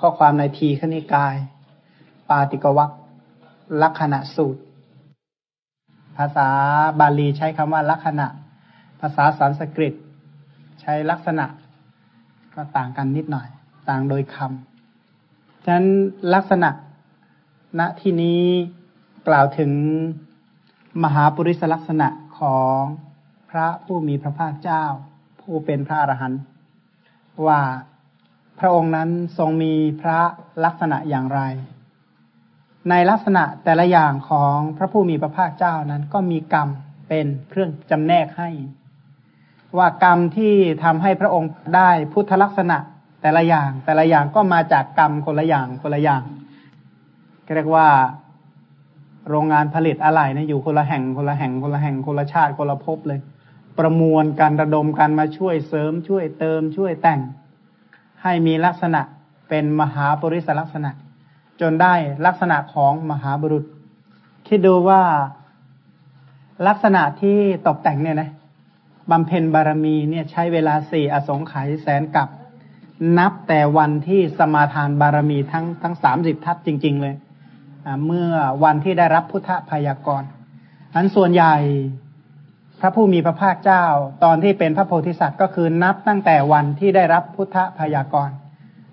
ข้อความในทีขณิกาย ปาติกวัคลักษณะสูตร ภาษาบาลีใช้คำว่าลักษณะ ภาษาสันสกฤต ใช้ลักษณะ ก็ต่างกันนิดหน่อย ต่างโดยคำฉะนั้นลักษณะณที่นี้กล่าวถึงมหาปุริสลักษณะของพระผู้มีพระภาคเจ้า ผู้เป็นพระอรหันต์ว่า พระองค์นั้นทรงมีพระลักษณะอย่างไร ในลักษณะแต่ละอย่างของพระผู้มีพระภาคเจ้านั้นก็มีกรรมเป็นเครื่องจำแนกให้ ว่ากรรมที่ทำให้พระองค์ได้พุทธลักษณะแต่ละอย่าง แต่ละอย่างก็มาจากกรรมคนละอย่างคนละอย่างเรียกว่าโรงงานผลิตอะไรนะอยู่คนละแห่งคนละแห่งคนละแห่งคนละชาติคนละภพเลย ประมวลการระดมกันมาช่วยเสริมช่วยเติมช่วยแต่ง ให้มีลักษณะเป็นมหาปริศลักษณะ จนได้ลักษณะของมหาบุรุษ คิดดูว่าลักษณะที่ตกแต่งเนี่ยนะบำเพ็ญบารมีเนี่ยใช้เวลาสี่อสงไขยแสนกับ นับแต่วันที่สมาทานบารมีทั้งทั้งสามสิบทัศจริง ๆ เลย เมื่อวันที่ได้รับพุทธพยากรอันส่วนใหญ่ พระผู้มีพระภาคเจ้า ตอนที่เป็นพระโพธิสัตว์ก็คือนับตั้งแต่วันที่ได้รับพุทธพยากร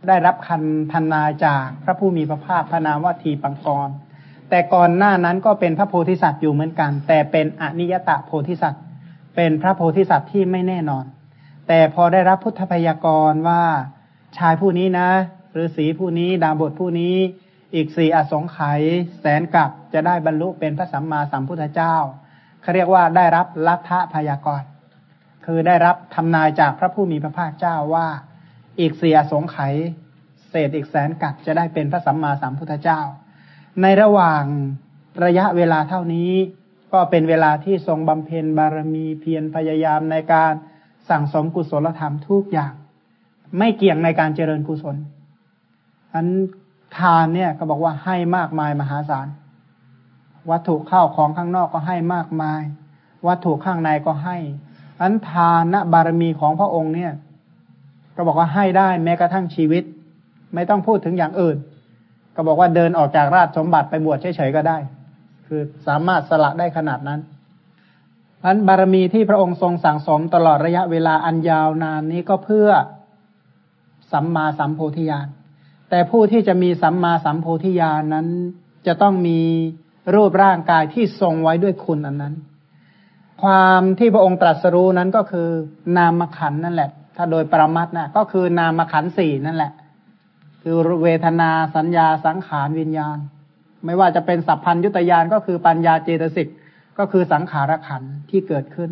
ได้รับคันพันนาจากพระผู้มีพระภาคพระนามว่าทีปังกร แต่ก่อนหน้านั้นก็เป็นพระโพธิสัตว์อยู่เหมือนกัน แต่เป็นอนิยตะโพธิสัตว์ เป็นพระโพธิสัตว์ที่ไม่แน่นอน แต่พอได้รับพุทธพยากรว่าชายผู้นี้นะฤาษีผู้นี้ดาบทผู้นี้อีกสี่อสงไขยแสนกับจะได้บรรลุเป็นพระสัมมาสัมพุทธเจ้า เขาเรียกว่าได้รับลัทธพยากร คือได้รับทำนายจากพระผู้มีพระภาคเจ้าว่า อีกเสียสงไขเศษอีกแสนกัดจะได้เป็นพระสัมมาสัมพุทธเจ้า ในระหว่างระยะเวลาเท่านี้ ก็เป็นเวลาที่ทรงบำเพ็ญบารมีเพียรพยายามในการสั่งสมกุศลธรรมทุกอย่าง ไม่เกี่ยงในการเจริญกุศลอันทานเนี่ยก็บอกว่าให้มากมายมหาศาล วัตถุข้าวของข้างนอกก็ให้มากมาย วัตถุข้างในก็ให้อันทานบารมีของพระองค์เนี่ย ก็บอกว่าให้ได้แม้กระทั่งชีวิต ไม่ต้องพูดถึงอย่างอื่น ก็บอกว่าเดินออกจากราชสมบัติไปบวชเฉยๆก็ได้ คือสามารถสละได้ขนาดนั้นอันบารมีที่พระองค์ทรงสั่งสมตลอดระยะเวลาอันยาวนานนี้ก็เพื่อสัมมาสัมโพธิญาณแต่ผู้ที่จะมีสัมมาสัมโพธิญาณนั้นจะต้องมี รูปร่างกายที่ทรงไว้ด้วยคุณอันนั้น ความที่พระองค์ตรัสรู้นั้นก็คือนามขันนั่นแหละ ถ้าโดยปรมัตนะก็คือนามขันสี่นั่นแหละ คือเวทนาสัญญาสังขารวิญญาณ ไม่ว่าจะเป็นสัพพัญยุตยานก็คือปัญญาเจตสิกก็คือสังขารขันที่เกิดขึ้น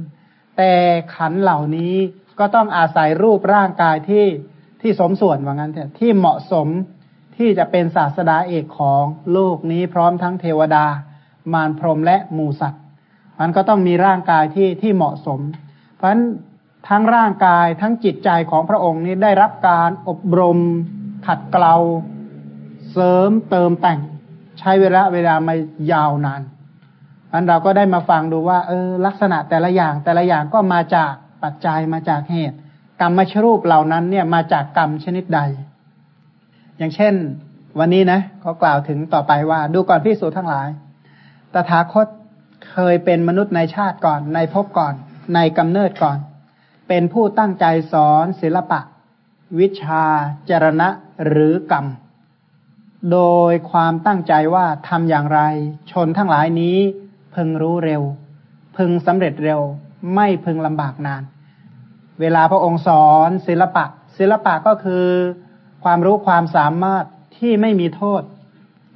แต่ขันเหล่านี้ก็ต้องอาศัยรูปร่างกายที่ที่สมส่วนว่างั้นเถอะที่เหมาะสม ที่จะเป็นศาสดาเอกของโลกนี้พร้อมทั้งเทวดา มารพรหมและหมูสัตว์มันก็ต้องมีร่างกายที่ที่เหมาะสม เพราะฉะนั้นทั้งร่างกายทั้งจิตใจของพระองค์นี้ได้รับการอบรม ขัดเกลา เสริมเติมแต่ง ใช้เวลาเวลามายาวนานอันเราก็ได้มาฟังดูว่า เออ ลักษณะแต่ละอย่างแต่ละอย่างก็มาจากปัจจัยมาจากเหตุ กรรมชรูปเหล่านั้นเนี่ยมาจากกรรมชนิดใด อย่างเช่น วันนี้นะเขากล่าวถึงต่อไปว่า ดูก่อนพิสูจทั้งหลาย ตถาคตเคยเป็นมนุษย์ในชาติก่อน ในภพก่อน ในกำเนิดก่อน เป็นผู้ตั้งใจสอนศิลปะ วิชา จรณะหรือกรรม โดยความตั้งใจว่าทำอย่างไร ชนทั้งหลายนี้พึงรู้เร็ว พึงสำเร็จเร็ว ไม่พึงลำบากนาน เวลาพระองค์สอนศิลปะ ศิลปะก็คือ ความรู้ความสามารถที่ไม่มีโทษ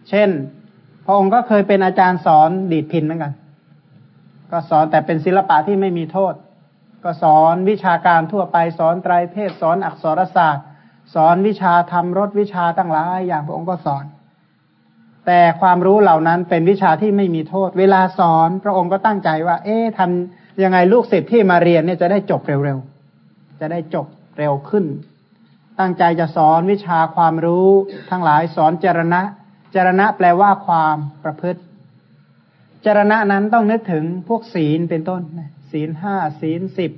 เช่น พระองค์ก็เคยเป็นอาจารย์สอนดีดพินเหมือนกัน ก็สอนแต่เป็นศิลปะที่ไม่มีโทษ ก็สอนวิชาการทั่วไปสอนไตรเพศสอนอักษรศาสตร์ สอนวิชาทำรถวิชาตั้งหลายอย่างพระองค์ก็สอน แต่ความรู้เหล่านั้นเป็นวิชาที่ไม่มีโทษ เวลาสอนพระองค์ก็ตั้งใจว่า เอ๊ะทำยังไงลูกศิษย์ที่มาเรียนเนี่ยจะได้จบเร็วๆจะได้จบเร็วขึ้น ตั้งใจจะสอนวิชาความรู้ทั้งหลายสอนจรณะ จรณะแปลว่าความประพฤติ จรณะนั้นต้องนึกถึงพวกศีลเป็นต้น ศีลห้าศีลสิบ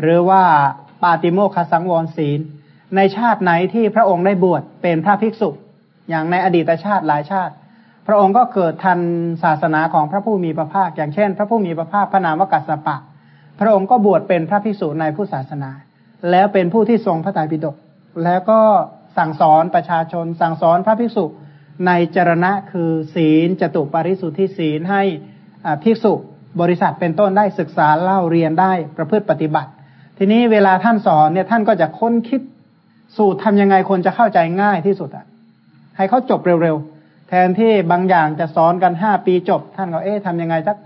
หรือว่าปาติโมคสังวรศีล ในชาติไหนที่พระองค์ได้บวชเป็นพระภิกษุ อย่างในอดีตชาติหลายชาติ พระองค์ก็เกิดทันศาสนาของพระผู้มีพระภาค อย่างเช่น พระผู้มีพระภาคพระนามวกัสสปะ พระองค์ก็บวชเป็นพระภิกษุในผู้ศาสนา แล้วเป็นผู้ที่ทรงพระไตรปิฎก แล้วก็สั่งสอนประชาชน สั่งสอนพระภิกษุในจรณะคือศีลจตุปาริสุทธิศีลให้ภิกษุบริษัทเป็นต้นได้ศึกษาเล่าเรียนได้ประพฤติปฏิบัติ ทีนี้เวลาท่านสอนเนี่ยท่านก็จะค้นคิดสูตรทำยังไงคนจะเข้าใจง่ายที่สุดอะให้เขาจบเร็วๆแทนที่บางอย่างจะสอนกันห้าปีจบ ท่านก็เอ๊ะทำยังไงสัก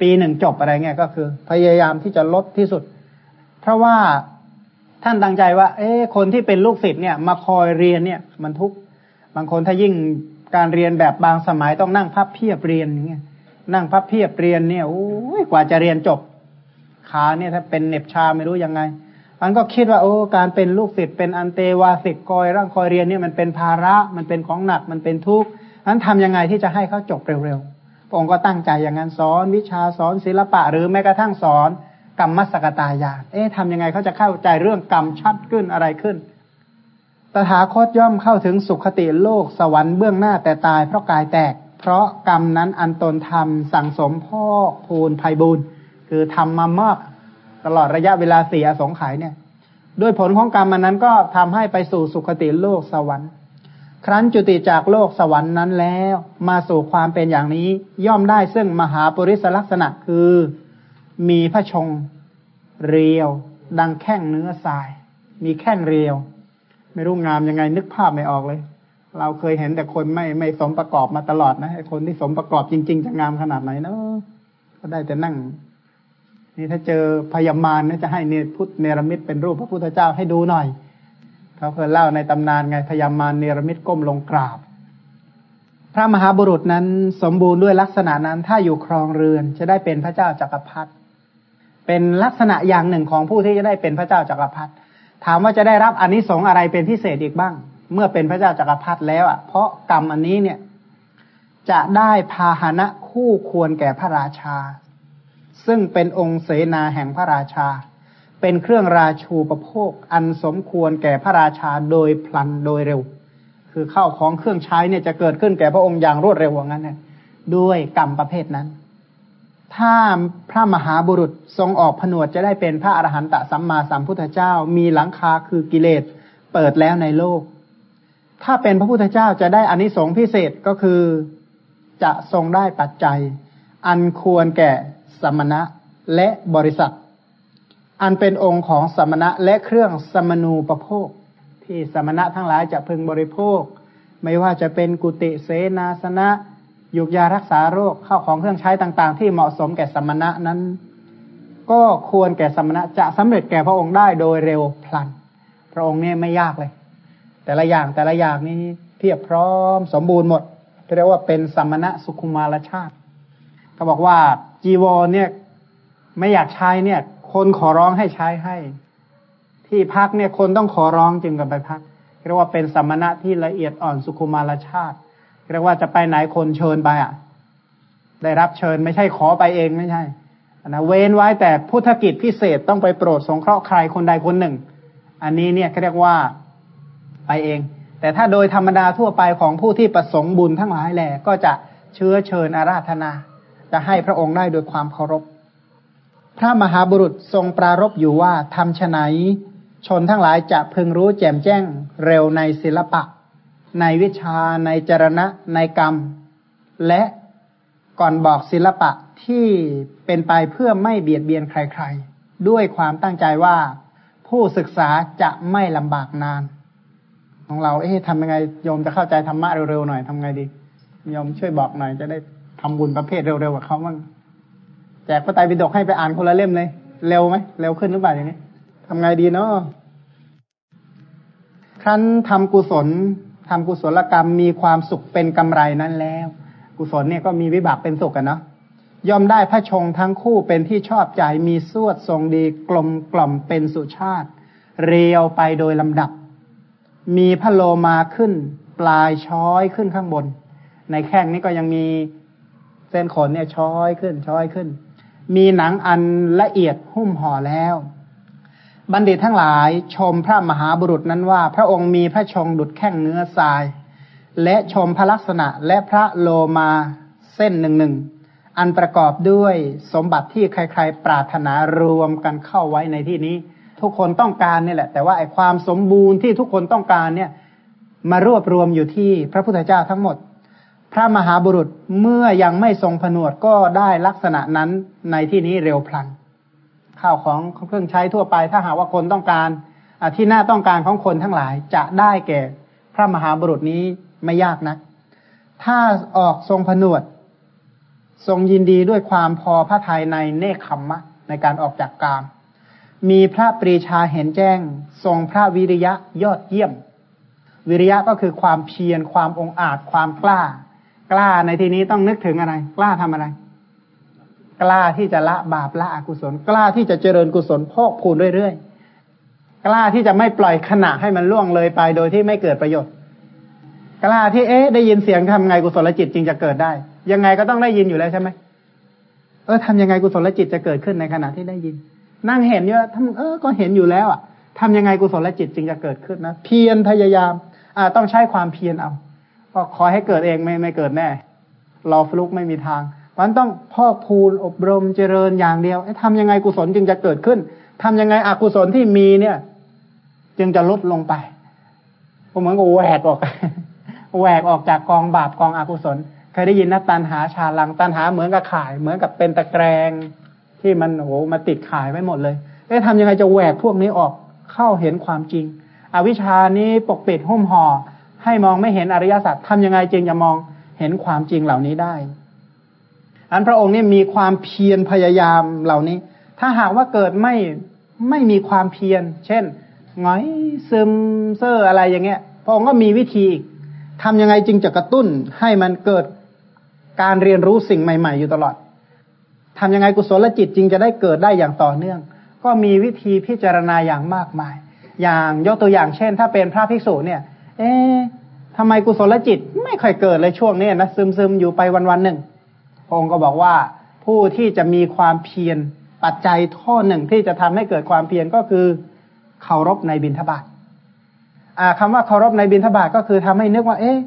ปีหนึ่งจบอะไรเงี้ยก็คือ พยายามที่จะลดที่สุด เพราะว่า ท่านตั้งใจว่า เอ๊คนที่เป็นลูกศิษย์เนี่ย มาคอยเรียนเนี่ย มันทุกบางคนถ้ายิ่งการเรียนแบบบางสมัยต้องนั่งพับเพียบเรียนอย่างเงี้ยนั่งพับเพียบเรียนเนี่ยโอ้ยกว่าจะเรียนจบขาเนี่ยถ้าเป็นเน็บชาไม่รู้ยังไงมันก็คิดว่าโอ้การเป็นลูกศิษย์เป็นอันเตวาสิกคอยร่างคอยเรียนเนี่ยมันเป็นภาระมันเป็นของหนักมันเป็นทุกข์นั้นทำยังไงที่จะให้เขาจบเร็วๆพระองค์ก็ตั้งใจอย่างนั้นสอนวิชาสอนศิลปะหรือแม้กระทั่งสอน กรรมสกตายาเอ๊ะทำยังไงเขาจะเข้าใจเรื่องกรรมชัดขึ้นอะไรขึ้น ตถาคตย่อมเข้าถึงสุขติโลกสวรรค์เบื้องหน้าแต่ตายเพราะกายแตก เพราะกรรมนั้นอันตนทำสั่งสมพ่อพูนภัยบุญคือทำมามาก ตลอดระยะเวลาสี่อสงไขยเนี่ย ด้วยผลของกรรมมันนั้นก็ทำให้ไปสู่สุคติโลกสวรรค์ ครั้นจุติจากโลกสวรรค์นั้นแล้ว มาสู่ความเป็นอย่างนี้ย่อมได้ซึ่งมหาปริศลักษณะคือ มีพระชง เรียว ดังแข้งเนื้อทราย มีแข้งเรียว ไม่รู้งามยังไงนึกภาพไม่ออกเลย เราเคยเห็นแต่คนไม่ไม่สมประกอบมาตลอดนะไอ้คนที่สมประกอบจริง ๆ จะงามขนาดไหนเนาะก็ได้แต่นั่ง นี่ถ้าเจอพยามารนะจะให้เนรพุทธเนรมิตเป็นรูปพระพุทธเจ้าให้ดูหน่อยเขาเคยเล่าในตำนานไงพยามารเนรมิตก้มลงกราบพระมหาบุรุษนั้นสมบูรณ์ด้วยลักษณะนั้นถ้าอยู่ครองเรือนจะได้เป็นพระเจ้าจักรพรรดิ เป็นลักษณะอย่างหนึ่งของผู้ที่จะได้เป็นพระเจ้าจักรพรรดิถามว่าจะได้รับอนนิสงส์อะไรเป็นพิเศษอีกบ้าง เมื่อเป็นพระเจ้าจักรพรรดิแล้วอะ เพราะกรรมอันนี้เนี่ย จะได้พาหนะคู่ควรแก่พระราชา ซึ่งเป็นองค์เสนาแห่งพระราชา เป็นเครื่องราชูประโภค อันสมควรแก่พระราชาโดยพลันโดยเร็ว คือเข้าของเครื่องใช้เนี่ยจะเกิดขึ้นแก่พระองค์อย่างรวดเร็วอย่างนั้นเนี่ยด้วยกรรมประเภทนั้น ถ้าพระมหาบุรุษทรงออกผนวดจะได้เป็นพระอรหันตสัมมาสัมพุทธเจ้า มีหลังคาคือกิเลสเปิดแล้วในโลก ถ้าเป็นพระพุทธเจ้าจะได้อานิสงส์พิเศษก็คือจะทรงได้ปัจจัย อันควรแก่สมณะและบริษัท อันเป็นองค์ของสมณะและเครื่องสมนูประโภค ที่สมณะทั้งหลายจะพึงบริโภค ไม่ว่าจะเป็นกุติเสนาสนะ ยุกยารักษาโรคข้าวของเครื่องใช้ต่างๆ ที่เหมาะสมแก่สมณะนั้น ก็ควรแก่สมณะจะสำเร็จแก่พระองค์ได้โดยเร็วพลัน พระองค์เนี่ยไม่ยากเลย แต่ละอย่างแต่ละอย่างนี้เพียบพร้อมสมบูรณ์หมดเรียกว่าเป็นสมณะสุขุมารชาติเขาบอกว่าจีวรเนี่ยไม่อยากใช้เนี่ย คนขอร้องให้ใช้ให้ ที่พักเนี่ยคนต้องขอร้องจึงกันไปพักเรียกว่าเป็นสมณะที่ละเอียดอ่อนสุขุมารชาติ เรียกว่าจะไปไหนคนเชิญไปอะ ได้รับเชิญไม่ใช่ขอไปเองไม่ใช่นะเว้นไว้แต่พุทธกิจพิเศษต้องไปโปรดสงเคราะห์ใครคนใดคนหนึ่ง อันนี้เนี่ยเขาเรียกว่าไปเอง แต่ถ้าโดยธรรมดาทั่วไปของผู้ที่ประสงค์บุญทั้งหลายแหละก็จะเชื้อเชิญอาราธนา จะให้พระองค์ได้โดยความเคารพ พระมหาบุรุษทรงปรารบอยู่ว่าทำฉไนชนทั้งหลายจะพึงรู้แจ่มแจ้งเร็วในศิลปะ ในวิชาในจรณะ ในกรรม และก่อนบอกศิลปะที่เป็นไปเพื่อไม่เบียดเบียนใครๆ ด้วยความตั้งใจว่าผู้ศึกษาจะไม่ลำบากนาน ของเรา เอ๊ะทำยังไงโยมจะเข้าใจธรรมะเร็วๆหน่อยทำไงดีโยมช่วยบอกหน่อยจะได้ทำบุญประเภทเร็วๆกับเขาบ้างแจกพระไตรปิฎกให้ไปอ่านคนละเล่มเลย เร็วไหมเร็วขึ้นหรือเปล่าอย่างนี้ทำไงดีเนาะครั้นทำกุศล ทำกุศลกรรมมีความสุขเป็นกำไรนั้นแล้ว กุศลเนี่ยก็มีวิบากเป็นสุขกันเนาะย่อมได้พระชงทั้งคู่เป็นที่ชอบใจมีสวดทรงดีกลมกล่อมเป็นสุชาติ เรียวไปโดยลำดับ มีพระโลมาขึ้น ปลายช้อยขึ้นข้างบน ในแข้งนี้ก็ยังมีเส้นขนเนี่ยช้อยขึ้นช้อยขึ้น มีหนังอันละเอียดหุ้มห่อแล้ว บัณฑิตทั้งหลายชมพระมหาบุรุษนั้นว่า พระองค์มีพระชงดุดแข้งเนื้อทราย และชมพระลักษณะและพระโลมาเส้นหนึ่งหนึ่งอันประกอบด้วยสมบัติที่ใครๆ ปรารถนารวมกันเข้าไว้ในที่นี้ ทุกคนต้องการนี่แหละ แต่ว่าไอ้ความสมบูรณ์ที่ทุกคนต้องการเนี่ย มารวบรวมอยู่ที่พระพุทธเจ้าทั้งหมด พระมหาบุรุษเมื่อยังไม่ทรงผนวดก็ได้ลักษณะนั้นในที่นี้เร็วพลัน ข้าวของเครื่องใช้ทั่วไป ถ้าหากว่าคนต้องการที่น่าต้องการของคนทั้งหลายจะได้แก่พระมหาบุรุษนี้ไม่ยากนะัก ถ้าออกทรงผนวด ทรงยินดีด้วยความพอพระทัยในเนคขมมะ ในการออกจากกาม มีพระปรีชาเห็นแจ้ง ทรงพระวิริยะยอดเยี่ยม วิริยะก็คือความเพียรความองอาจความกล้า กล้าในที่นี้ต้องนึกถึงอะไร กล้าทำอะไร กล้าที่จะละบาปละอกุศล กล้าที่จะเจริญกุศลพอกพูนเรื่อยๆ กล้าที่จะไม่ปล่อยขณะให้มันล่วงเลยไปโดยที่ไม่เกิดประโยชน์ กล้าที่เอ๊ะได้ยินเสียงทำไงกุศลจิตจึงจะเกิดได้ ยังไงก็ต้องได้ยินอยู่แล้วใช่ไหมเออทำยังไงกุศลจิตจะเกิดขึ้นในขณะที่ได้ยิน นั่งเห็นเยอะทำเออก็เห็นอยู่แล้วอะทำยังไงกุศลจิตจึงจะเกิดขึ้นนะเพียรพยายามอ่าต้องใช้ความเพียรเอาก็ขอให้เกิดเองไม่ไม่เกิดแน่รอฟลุกไม่มีทาง มันต้องพอกพูนอบรมเจริญอย่างเดียวทำยังไงกุศลจึงจะเกิดขึ้นทำยังไงอกุศลที่มีเนี่ย จึงจะลดลงไปก็เหมือนกับแหวกออกแหวกออกจากกองบาปกองอกุศลเคยได้ยินนะตันหาชาลังตันหาเหมือนกับข่าย เหมือนกับเป็นตะแกรงที่มันโอ้โหมาติดข่ายไว้หมดเลยเอ๊ะทำยังไงจะแหวกพวกนี้ออกเข้าเห็นความจริง อวิชานี้ปกปิดหุ้มห่อให้มองไม่เห็นอริยสัจทำยังไงจึงจะมองเห็นความจริงเหล่านี้ได้ อันพระองค์นี่มีความเพียรพยายามเหล่านี้ ถ้าหากว่าเกิดไม่ไม่มีความเพียร เช่นง้อยซึมเซอร์อะไรอย่างเงี้ย พระองค์ก็มีวิธีอีกทำยังไงจึงจะกระตุ้นให้มันเกิดการเรียนรู้สิ่งใหม่ ๆ อยู่ตลอดทำยังไงกุศลจิตจึงจะได้เกิดได้อย่างต่อเนื่อง ก็มีวิธีพิจารณาอย่างมากมาย อย่างยกตัวอย่างเช่น ถ้าเป็นพระภิกษุเนี่ย เอ๊ะทำไมกุศลจิตไม่ค่อยเกิดเลยช่วงนี้นะซึมๆอยู่ไปวันๆหนึ่ง องค์ก็บอกว่าผู้ที่จะมีความเพียรปัจจัยท่อหนึ่งที่จะทำให้เกิดความเพียรก็คือเคารพในบิณฑบาตคำว่าเคารพในบิณฑบาตก็คือทำให้นึกว่า เอ๊ะ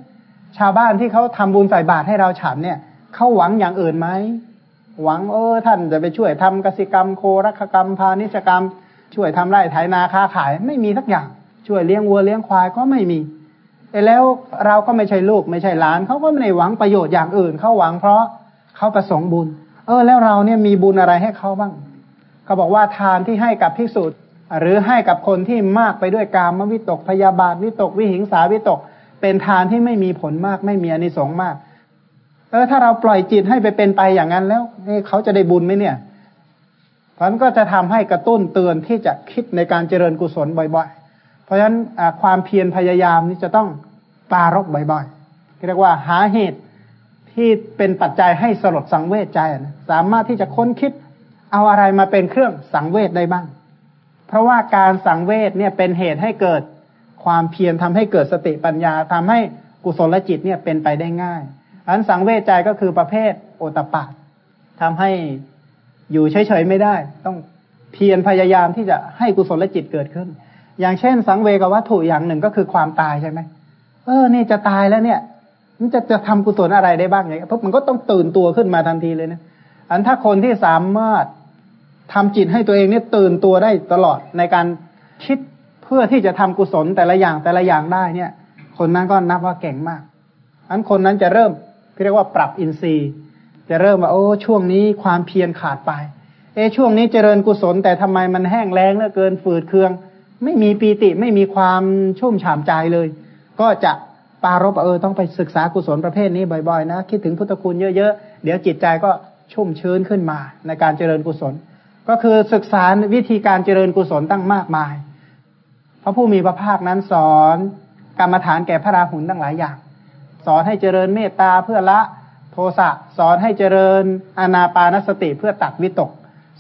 ชาวบ้านที่เขาทำบุญใส่บาตรให้เราฉันเนี่ยเขาหวังอย่างอื่นไหมหวังเออท่านจะไปช่วยทำกสิกรรมโครักกรรมพาณิชกรรม ช่วยทำไร่ไถนาค้าขายไม่มีสักอย่าง ช่วยเลี้ยงวัวเลี้ยงควายก็ไม่มีแต่แล้วเราก็ไม่ใช่ลูกไม่ใช่หลานเขาก็ไม่ได้หวังประโยชน์อย่างอื่นเขาหวังเพราะ เขาประสงค์บุญ เออ แล้วเราเนี่ยมีบุญอะไรให้เขาบ้างเขาบอกว่าทานที่ให้กับภิกษุหรือให้กับคนที่มากไปด้วยกามวิตกพยาบาทวิตกวิหิงสาวิตก เป็นทานที่ไม่มีผลมาก ไม่มีอนิสงส์มาก เออถ้าเราปล่อยจิตให้ไปเป็นไปอย่างนั้นแล้วเขาจะได้บุญไหมเนี่ยเพราะนั้นก็จะทำให้กระตุ้นเตือนที่จะคิดในการเจริญกุศลบ่อย ๆ เพราะฉะนั้นความเพียรพยายามนี้จะต้องปารกบ่อยๆเรียกว่าหาเหตุ ที่เป็นปัจจัยให้สลดสังเวชใจนะสามารถที่จะค้นคิดเอาอะไรมาเป็นเครื่องสังเวชได้บ้าง เพราะว่าการสังเวชเนี่ยเป็นเหตุให้เกิดความเพียรทำให้เกิดสติปัญญาทำให้กุศลจิตเนี่ยเป็นไปได้ง่ายอันสังเวชใจก็คือประเภทโอตปาทำให้อยู่เฉยๆไม่ได้ ต้องเพียรพยายามที่จะให้กุศลจิตเกิดขึ้น อย่างเช่น สังเวกวัตถุอย่างหนึ่งก็คือความตายใช่ไหมเออนี่จะตายแล้วเนี่ย มันจะจะทำกุศลอะไรได้บ้างอย่างเงี้ยเพราะมันก็ต้องตื่นตัวขึ้นมาทันทีเลยนะอันถ้าคนที่สามารถทำจิตให้ตัวเองเนี่ยตื่นตัวได้ตลอดในการคิดเพื่อที่จะทำกุศลแต่ละอย่างแต่ละอย่างได้เนี่ย คนนั้นก็นับว่าเก่งมากอันคนนั้นจะเริ่มเรียกว่าปรับอินทรีย์ จะเริ่มว่าโอ้ช่วงนี้ความเพียรขาดไป เอช่วงนี้เจริญกุศลแต่ทำไมมันแห้งแล้งเหลือเกินฝืดเคือง ไม่มีปีติไม่มีความชุ่มฉ่ำใจเลย ก็จะ ปารบเออต้องไปศึกษากุศลประเภทนี้บ่อยๆนะ คิดถึงพุทธคุณเยอะๆ เดี๋ยวจิตใจก็ชุ่มชื้นขึ้นมาในการเจริญกุศล ก็คือศึกษาวิธีการเจริญกุศลตั้งมากมาย พระผู้มีพระภาคนั้นสอนกรรมฐานแก่พระราหุลตั้งหลายอย่าง สอนให้เจริญเมตตาเพื่อละโทสะสอนให้เจริญอนาปานสติเพื่อตัดวิตก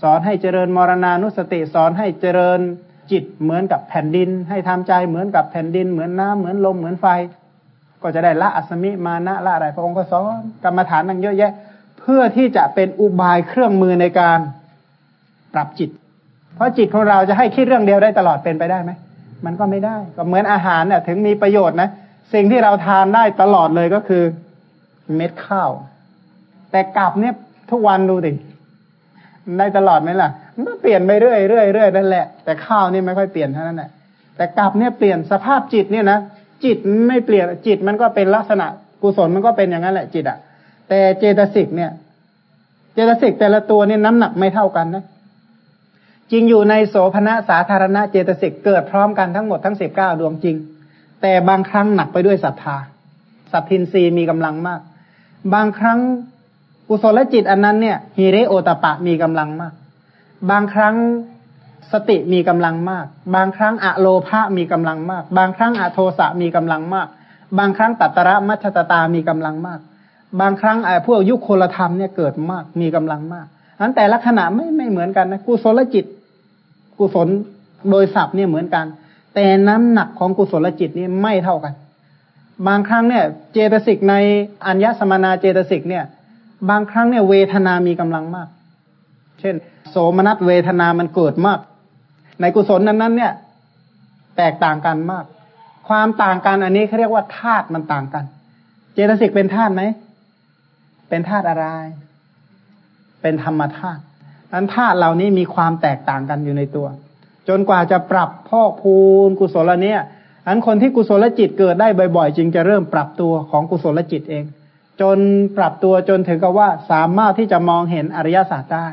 สอนให้เจริญมรณานุสติ สอนให้เจริญจิตเหมือนกับแผ่นดิน ให้ทำใจเหมือนกับแผ่นดิน เหมือนน้ำเหมือนลมเหมือนไฟ ก็จะได้ละอัสมิมานะละอะไร พระองค์ก็สอนกรรมฐานนั่งเยอะแยะ เพื่อที่จะเป็นอุบายเครื่องมือในการปรับจิต เพราะจิตของเราจะให้คิดเรื่องเดียวได้ตลอดเป็นไปได้ไหมมันก็ไม่ได้ ก็เหมือนอาหารเนี่ยถึงมีประโยชน์นะสิ่งที่เราทานได้ตลอดเลยก็คือเม็ดข้าว แต่กลับเนี่ยทุกวันดูดิได้ตลอดไหมล่ะมันเปลี่ยนไปเรื่อยเรื่อยเรื่อยนั่นแหละแต่ข้าวนี่ไม่ค่อยเปลี่ยนเท่านั้นแหละแต่กลับเนี่ยเปลี่ยนสภาพจิตเนี่ยนะ จิตไม่เปลี่ยนจิตมันก็เป็นลักษณะกุศลมันก็เป็นอย่างนั้นแหละจิตอะแต่เจตสิกเนี่ย เจตสิกแต่ละตัวนี่น้ำหนักไม่เท่ากันนะจริงอยู่ในโสภณะสาธารณะเจตสิกเกิดพร้อมกันทั้งหมดทั้งสิบเก้าดวงจริง แต่บางครั้งหนักไปด้วยศรัทธาสัพพินรีมีกำลังมาก บางครั้งกุศลจิตอันนั้นเนี่ยฮิเรโอตปะมีกำลังมาก บางครั้ง สติมีกำลังมาก บางครั้งอะโลภะมีกำลังมาก บางครั้งอะโทสะมีกำลังมาก บางครั้งตัตระมัชตตามีกำลังมาก บางครั้งไอ้พวกยุคโคลธรรมเนี่ยเกิดมากมีกำลังมากนั้นแต่ละขณะไม่ไม่เหมือนกันนะกุศลจิต กุศลโดยศัพท์เนี่ยเหมือนกัน แต่น้ำหนักของกุศลจิตนี่ไม่เท่ากัน บางครั้งเนี่ย เจตสิกในอัญญสมนาเจตสิกเนี่ย บางครั้งเนี่ยเวทนามีกำลังมาก เช่น โสมนัสเวทนามันเกิดมาก ในกุศลนั้นๆ เนี่ย แตกต่างกันมาก ความต่างกันอันนี้เขาเรียกว่าธาตุมันต่างกัน เจตสิกเป็นธาตุไหมเป็นธาตุอะไร เป็นธรรมธาตุนั้นธาตุเหล่านี้มีความแตกต่างกันอยู่ในตัว จนกว่าจะปรับพอกพูนกุศลเนี่ยอันคนที่กุศลจิตเกิดได้บ่อยๆจึงจะเริ่มปรับตัวของกุศลจิตเอง จนปรับตัวจนถึงกับว่าสามารถที่จะมองเห็นอริยสัจได้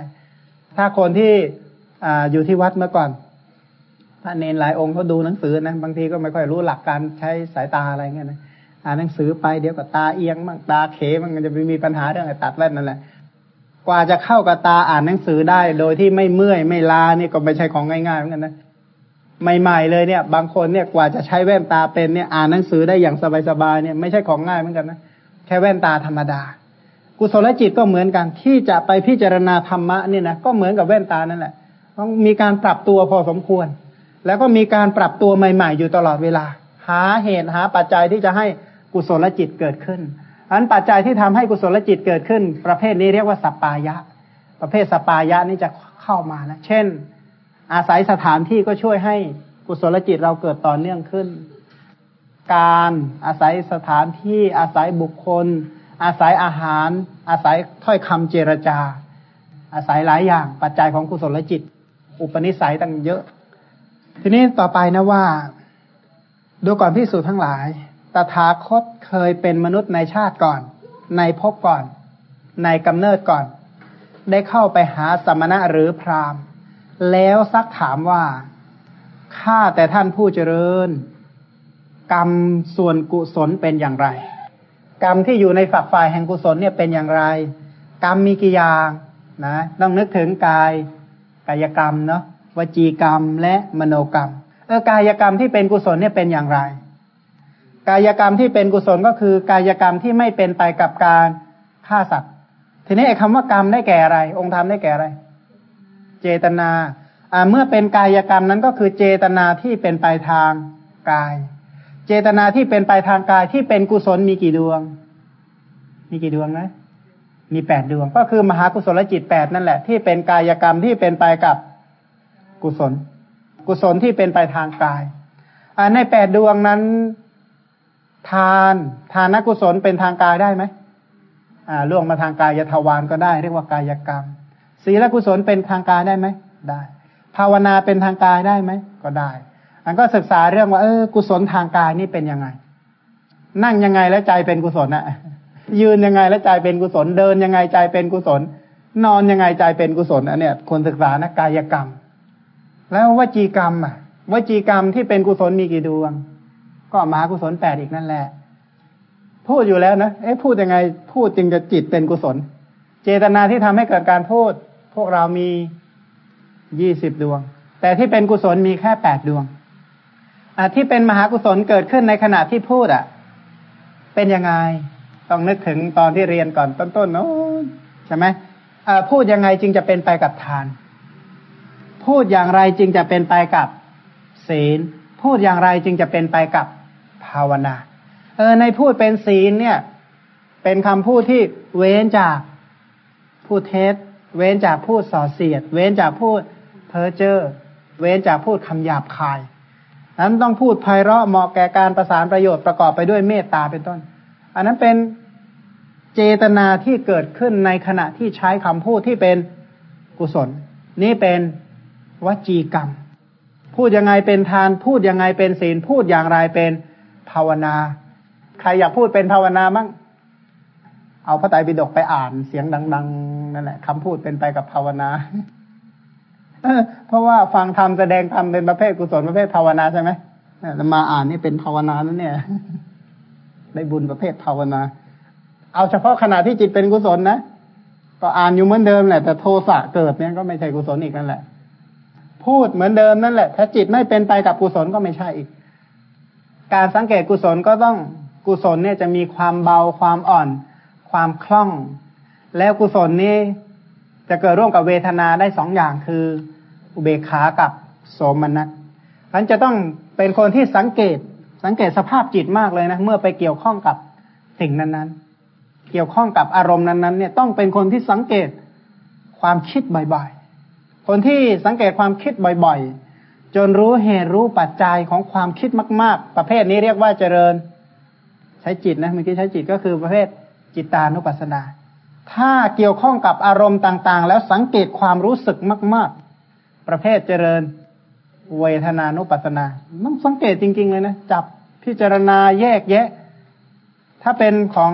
ถ้าคนที่ออยู่ที่วัดเมื่อก่อน พระเนนหลายองค์เขาดูหนังสือนะบางทีก็ไม่ค่อยรู้หลักการใช้สายตาอะไรเงี้ยนะอ่านหนังสือไปเดี๋ยวก็ตาเอียงบ้างตาเขมันจะไปมีปัญหาเรื่องไอ้ตัดแว่นนั่นแหละกว่าจะเข้ากับตาอ่านหนังสือได้ โดยที่ไม่เมื่อยไม่ลานี่ก็ไม่ใช่ของง่ายๆเหมือนกันนะใหม่ๆเลยเนี่ย บางคนเนี่ยกว่าจะใช้แว่นตาเป็นเนี่ยอ่านหนังสือได้อย่างสบายๆเนี่ยไม่ใช่ของง่ายเหมือนกันนะแค่แว่นตาธรรมดา กุศลจิตก็เหมือนกันที่จะไปพิจารณาธรรมะเนี่ยนะก็เหมือนกับแว่นตานั่นแหละต้องมีการปรับตัวพอสมควร แล้วก็มีการปรับตัวใหม่ ๆ อยู่ตลอดเวลา หาเหตุหาปัจจัยที่จะให้กุศลจิตเกิดขึ้น อันปัจจัยที่ทำให้กุศลจิตเกิดขึ้น ประเภทนี้เรียกว่าสปายะ ประเภทสปายะนี่จะเข้ามานะเช่น อาศัยสถานที่ก็ช่วยให้กุศลจิตเราเกิดต่อเนื่องขึ้น การอาศัยสถานที่อาศัยบุคคล อาศัยอาหาร อาศัยถ้อยคำเจรจา อาศัยหลายอย่างปัจจัยของกุศลจิต อุปนิสัยตั้งเยอะ ทีนี้ต่อไปนะว่า ดูก่อนพิสูจน์ทั้งหลาย ตถาคตเคยเป็นมนุษย์ในชาติก่อน ในภพก่อน ในกำเนิดก่อน ได้เข้าไปหาสมณะหรือพราหมณ์ แล้วซักถามว่า ข้าแต่ท่านผู้เจริญ กรรมส่วนกุศลเป็นอย่างไร กรรมที่อยู่ในฝักฝ่ายแห่งกุศลเนี่ยเป็นอย่างไร กรรมมีกี่อย่างนะ ต้องนึกถึงกาย กายกรรมเนาะ วจีกรรมและมโนกรรมเออกายกรรมที่เป็นกุศลเนี่ยเป็นอย่างไร กายกรรมที่เป็นกุศลก็คือกายกรรมที่ไม่เป็นไปกับการฆ่าสัตว์ ทีนี้ไอ้คำว่ากรรมได้แก่อะไร องค์ธรรมได้แก่อะไร เจตนาอ่าเมื่อเป็นกายกรรมนั้นก็คือเจตนาที่เป็นไปทางกาย เจตนาที่เป็นไปทางกายที่เป็นกุศลมีกี่ดวง มีกี่ดวงนะมีแปดดวง ก็คือมหากุศลจิตแปดนั่นแหละที่เป็นกายกรรมที่เป็นไปกับ กุศล กุศลที่เป็นไปทางกายในแปดดวงนั้น ทานทานกุศลเป็นทางกายได้ไหมล่วงมาทางกายยทวารก็ได้ เรียกว่ากายกรรม ศีลกุศลเป็นทางกายได้ไหมได้ ภาวนาเป็นทางกายได้ไหมก็ได้ อันก็ศึกษาเรื่องว่าเออกุศลทางกายนี่เป็นยังไง นั่งยังไงแล้วใจเป็นกุศลอะยืนยังไงแล้วใจเป็นกุศล เดินยังไงใจเป็นกุศล นอนยังไงใจเป็นกุศลอันเนี้ยควรศึกษานะกายกรรม แล้ววจีกรรมอะวจีกรรมที่เป็นกุศลมีกี่ดวง ก็มหากุศลแปดอีกนั่นแหละ พูดอยู่แล้วนะเอ๊ะพูดยังไง พูดจึงจะจิตเป็นกุศล เจตนาที่ทำให้เกิดการพูด พวกเรามียี่สิบดวง แต่ที่เป็นกุศลมีแค่แปดดวงอะที่เป็นมหากุศลเกิดขึ้นในขณะที่พูดอะ เป็นยังไง ต้องนึกถึงตอนที่เรียนก่อนต้นๆเนาะใช่ไหมพูดยังไงจึงจะเป็นไปกับทาน พูดอย่างไรจึงจะเป็นไปกับศีล พูดอย่างไรจึงจะเป็นไปกับภาวนา เออในพูดเป็นศีลเนี่ย เป็นคำพูดที่เว้นจากพูดเท็จ เว้นจากพูดส่อเสียด เว้นจากพูดเพ้อเจ้อเว้นจากพูดคำหยาบคายนั้นต้องพูดไพเราะเหมาะแก่การประสานประโยชน์ประกอบไปด้วยเมตตาเป็นต้น อันนั้นเป็นเจตนาที่เกิดขึ้นในขณะที่ใช้คำพูดที่เป็นกุศล นี่เป็น วจีกรรม พูดยังไงเป็นทานพูดยังไงเป็นศีลพูดอย่างไรเป็นภาวนา ใครอยากพูดเป็นภาวนาบ้างเอาพระไตรปิฎกไปอ่านเสียงดัง ๆนั่นแหละคำพูดเป็นไปกับภาวนาเพราะว่าฟังธรรมแสดงธรรมเป็นประเภทกุศลประเภทภาวนาใช่ไหมแล้วมาอ่านนี่เป็นภาวนานั่นเนี่ยได้บุญประเภทภาวนา เอาเฉพาะขณะที่จิตเป็นกุศลนะ ก็อ่านอยู่เหมือนเดิมแหละ แต่โทสะเกิดเนี่ยก็ไม่ใช่กุศลอีกนั่นแหละ พูดเหมือนเดิมนั่นแหละ ถ้าจิตไม่เป็นไปกับกุศลก็ไม่ใช่อีก การสังเกตกุศลก็ต้องกุศลเนี่ยจะมีความเบาความอ่อน ความคล่อง แล้วกุศลนี้จะเกิดร่วมกับเวทนาได้สองอย่างคืออุเบกขากับโสมนัสฉันจะต้องเป็นคนที่สังเกตสังเกตสภาพจิตมากเลยนะ เมื่อไปเกี่ยวข้องกับสิ่งนั้นๆ เกี่ยวข้องกับอารมณ์นั้นๆ เนี่ยต้องเป็นคนที่สังเกตความคิดบ่อยๆ คนที่สังเกตความคิดบ่อยๆ จนรู้เหตุรู้ปัจจัยของความคิดมาก ๆ ประเภทนี้เรียกว่าเจริญ ใช้จิตนะเมื่อกี้ใช้จิตก็คือประเภทจิตานุปัสสนา ถ้าเกี่ยวข้องกับอารมณ์ต่างๆ แล้วสังเกตความรู้สึกมาก ๆ ประเภทเจริญเวทนานุปัสนาต้องสังเกตจริง ๆ เลยนะจับพิจารณาแยกแยะ ถ้าเป็นของ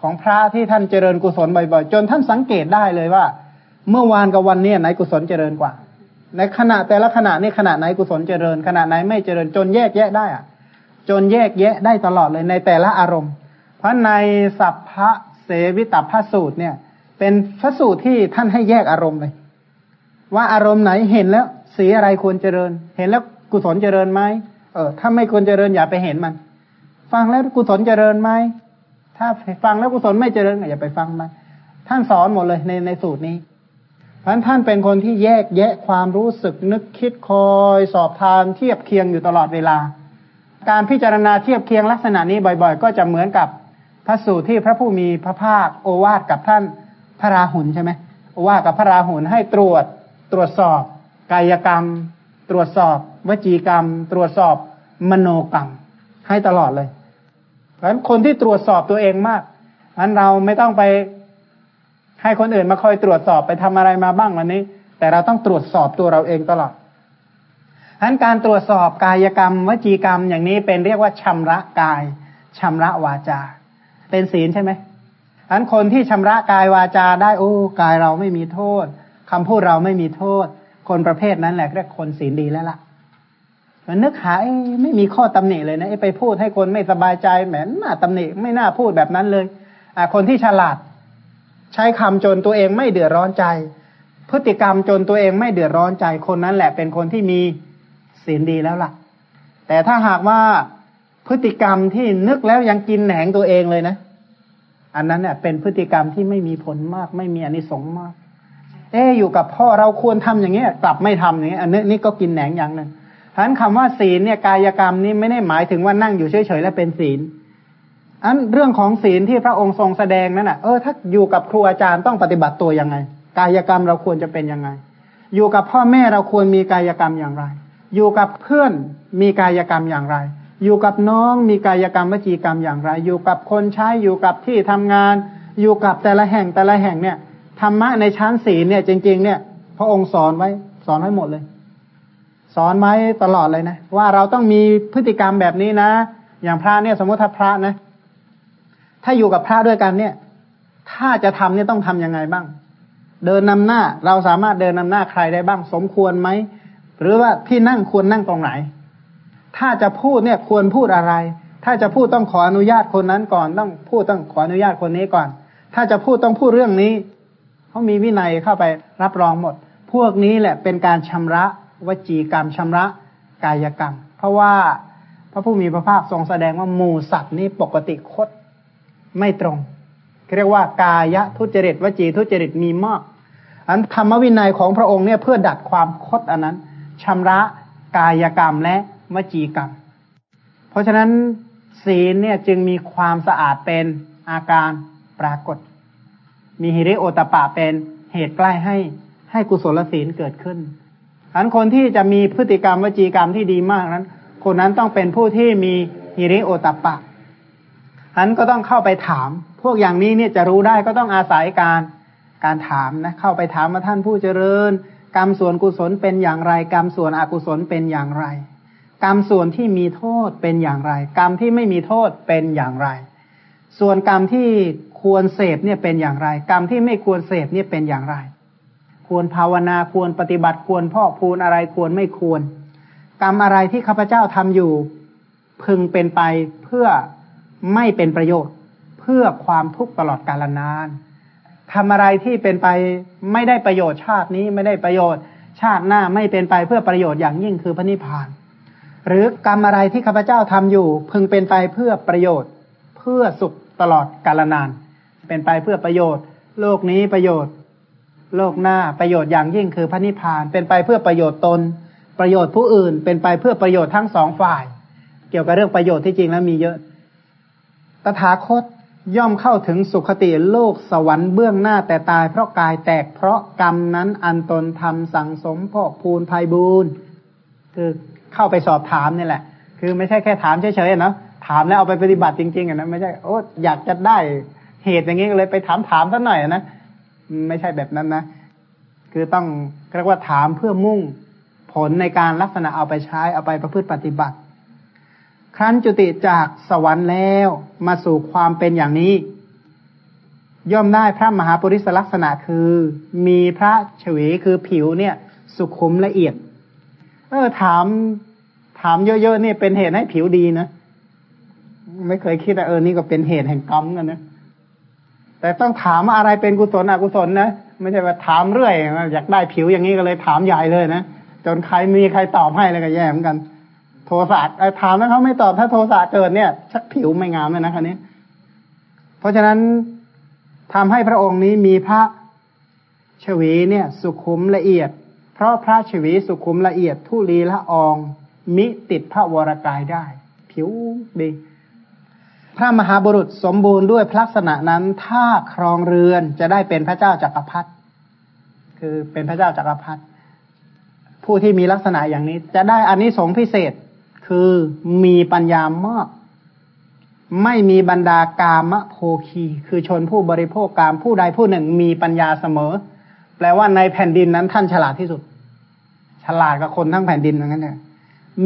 ของพระที่ท่านเจริญกุศลบ่อยๆ จนท่านสังเกตได้เลยว่า เมื่อวานกับวันนี้ไหนกุศลเจริญกว่า ในขณะแต่ละขณะนี่ขณะไหนกุศลเจริญ ขณะไหนไม่เจริญจนแยกแยะได้อะจนแยกแยะได้ตลอดเลยในแต่ละอารมณ์ เพราะในสัพพะเสวิตพระสูตรเนี่ย เป็นพระสูตรที่ท่านให้แยกอารมณ์เลย ว่าอารมณ์ไหนเห็นแล้วสีอะไรควรเจริญ เห็นแล้วกุศลเจริญไหมเออถ้าไม่ควรเจริญอย่าไปเห็นมัน ฟังแล้วกุศลเจริญไหมถ้าฟังแล้วกุศลไม่เจริญอย่าไปฟังมันท่านสอนหมดเลยในในสูตรนี้ พราะท่านเป็นคนที่แยกแยะความรู้สึกนึกคิดคอยสอบทานเทียบเคียงอยู่ตลอดเวลา การพิจารณาเทียบเคียงลักษณะนี้บ่อยๆ ก็จะเหมือนกับพระสูตรที่พระผู้มีพระภาคโอวาทกับท่านพระราหุลใช่ไหมโอวาทกับพระราหุลให้ตรวจตรวจสอบ กายกรรม ตรวจสอบ วจีกรรม ตรวจสอบมโนกรรม ให้ตลอดเลย เพราะฉะนั้นคนที่ตรวจสอบตัวเองมากอันเราไม่ต้องไป ให้คนอื่นมาคอยตรวจสอบไปทำอะไรมาบ้างวันนี้ แต่เราต้องตรวจสอบตัวเราเองตลอดฉะนั้นการตรวจสอบกายกรรม วจีกรรมอย่างนี้เป็นเรียกว่าชำระกายชำระวาจา เป็นศีลใช่ไหมอันคนที่ชำระกายวาจาได้โอ้กายเราไม่มีโทษคำพูดเราไม่มีโทษ คนประเภทนั้นแหละเรียกคนศีลดีแล้วล่ะมันนึกหาไม่มีข้อตำหนิเลยนะไปพูดให้คนไม่สบายใจแหมน่าตำหนิไม่น่าพูดแบบนั้นเลยอ่าคนที่ฉลาด ใช้คำจนตัวเองไม่เดือดร้อนใจ พฤติกรรมจนตัวเองไม่เดือดร้อนใจคนนั้นแหละเป็นคนที่มีศีลดีแล้วล่ะ แต่ถ้าหากว่าพฤติกรรมที่นึกแล้วยังกินแหนงตัวเองเลยนะ อันนั้นเนี่ยเป็นพฤติกรรมที่ไม่มีผลมาก ไม่มีอนิสงส์มาก เอ๊อยู่กับพ่อเราควรทำอย่างเงี้ย กลับไม่ทำอย่างเงี้ยอันนี้นี่ก็กินแหนงอย่างหนึ่งฉะนั้นคำว่าศีลเนี่ยกายกรรมนี้ไม่ได้หมายถึงว่านั่งอยู่เฉยๆแล้วเป็นศีล อันเรื่องของศีลที่พระองค์ทรงแสดงนั่นน่ะเออถ้าอยู่กับครูอาจารย์ต้องปฏิบัติตัวยังไง กายกรรมเราควรจะเป็นยังไง อยู่กับพ่อแม่เราควรมีกายกรรมอย่างไร อยู่กับเพื่อนมีกายกรรมอย่างไร อยู่กับน้องมีกายกรรมวจีกรรมอย่างไร อยู่กับคนใช้อยู่กับที่ทำงาน อยู่กับแต่ละแห่งแต่ละแห่งเนี่ยธรรมะในชั้นศีลเนี่ย จริง ๆ เนี่ย พระองค์สอนไว้สอนไว้หมดเลย สอนไว้ตลอดเลยนะ ว่าเราต้องมีพฤติกรรมแบบนี้นะ อย่างพระเนี่ยสมมติถ้าพระนะ ถ้าอยู่กับพระด้วยกันเนี่ย ถ้าจะทำเนี่ยต้องทํำยังไงบ้าง เดินนำหน้าเราสามารถเดินนำหน้าใครได้บ้าง สมควรไหมหรือว่าที่นั่งควรนั่งตรงไหน ถ้าจะพูดเนี่ยควรพูดอะไร ถ้าจะพูดต้องขออนุญาตคนนั้นก่อนต้องพูดต้องขออนุญาตคนนี้ก่อน ถ้าจะพูดต้องพูดเรื่องนี้เขามีวินัยเข้าไปรับรองหมด พวกนี้แหละเป็นการชำระวจีกรรมชำระกายกรรม เพราะว่าพระผู้มีพระภาคทรงแสดงว่าหมูสัตว์นี้ปกติคด ไม่ตรงเรียกว่ากายทุจริตวจีทุจริตมีมากอันธรรมวินัยของพระองค์เนี่ยเพื่อดัดความคดอันนั้นชำระกายกรรมและวจีกรรม เพราะฉะนั้นศีลเนี่ยจึงมีความสะอาดเป็นอาการปรากฏ มีฮิริโอตปะเป็นเหตุใกล้ให้ให้กุศลศีลเกิดขึ้นอันคนที่จะมีพฤติกรรมวจีกรรมที่ดีมากนั้น คนนั้นต้องเป็นผู้ที่มีฮิริโอตัปปะ อันก็ต้องเข้าไปถาม พวกอย่างนี้เนี่ยจะรู้ได้ก็ต้องอาศัยการการถามนะ เข้าไปถามมาท่านผู้เจริญ กรรมส่วนกุศลเป็นอย่างไร กรรมส่วนอกุศลเป็นอย่างไร กรรมส่วนที่มีโทษเป็นอย่างไร กรรมที่ไม่มีโทษเป็นอย่างไร ส่วนกรรมที่ควรเสพเนี่ยเป็นอย่างไร กรรมที่ไม่ควรเสพเนี่ยเป็นอย่างไร ควรภาวนาควรปฏิบัติควรพ่อพูนอะไรควรไม่ควร กรรมอะไรที่ข้าพเจ้าทำอยู่ พึงเป็นไปเพื่อ ไม่เป็นประโยชน์เพื่อความทุกข์ตลอดกาลนานทำอะไรที่เป็นไปไม่ได้ประโยชน์ชาตินี้ไม่ได้ประโยชน์ ชาติหน้าไม่เป็นไปเพื่อประโยชน์อย่างยิ่งคือพระนิพพาน หรือกรรมอะไรที่ข้าพเจ้าทำอยู่ พึงเป็นไปเพื่อประโยชน์ เพื่อสุขตลอดกาลนาน เป็นไปเพื่อประโยชน์ โลกนี้ประโยชน์ โลกหน้าประโยชน์อย่างยิ่งคือพระนิพพาน เป็นไปเพื่อประโยชน์ตน ประโยชน์ผู้อื่น เป็นไปเพื่อประโยชน์ทั้งสองฝ่าย เกี่ยวกับเรื่องประโยชน์ที่จริงแล้วมีเยอะ ตถาคตย่อมเข้าถึงสุคติโลกสวรรค์เบื้องหน้าแต่ตายเพราะกายแตกเพราะกรรมนั้นอันตนทำสั่งสมพอกพูนภัยบูนคือเข้าไปสอบถามนี่แหละ คือไม่ใช่แค่ถามเฉยๆนะถามแล้วเอาไปปฏิบัติจริงๆอะนะไม่ใช่โอ้อยากจะได้เหตุอย่างนี้ก็เลยไปถามถามสักหน่อยนะไม่ใช่แบบนั้นนะคือต้องเรียกว่าถามเพื่อมุ่งผลในการลักษณะเอาไปใช้เอาไปประพฤติปฏิบัติ ครั้นจุติจากสวรรค์แล้วมาสู่ความเป็นอย่างนี้ ย่อมได้พระมหาปุริสลักษณะคือ มีพระเฉวีคือผิวเนี่ย สุขุมละเอียด เออถาม ถามเยอะๆเนี่ยเป็นเหตุให้ผิวดีนะไม่เคยคิดว่าเออนี่ก็เป็นเหตุแห่งกรรมกันนะแต่ต้องถามว่าอะไรเป็นกุศลอกุศลนะไม่ใช่ว่าถามเรื่อยอยากได้ผิวอย่างนี้ก็เลยถามใหญ่เลยนะจนใครมีใครตอบให้เลยก็แย่เหมือนกัน โทสะถามแล้วเขาไม่ตอบถ้าโทสะเกิดเนี่ย ชักผิวไม่งามเลยนะคันนี้ เพราะฉะนั้นทำให้พระองค์นี้มีพระชวีเนี่ย สุขุมละเอียด เพราะพระชวีสุขุมละเอียดทุลีละออง มิติดพระวรากายได้ ผิวดีพระมหาบุรุษสมบูรณ์ด้วยลักษณะนั้น ถ้าครองเรือนจะได้เป็นพระเจ้าจากักรพรรดิคือเป็นพระเจ้าจากักรพรรดิผู้ที่มีลักษณะอย่างนี้ จะได้อันนี้สงพิเศษ คือมีปัญญามาก ไม่มีบรรดากามะโพคี คือชนผู้บริโภคกามผู้ใดผู้หนึ่งมีปัญญาเสมอ แปลว่าในแผ่นดินนั้นท่านฉลาดที่สุด ฉลาดกับคนทั้งแผ่นดินอย่างนั้นเนี่ย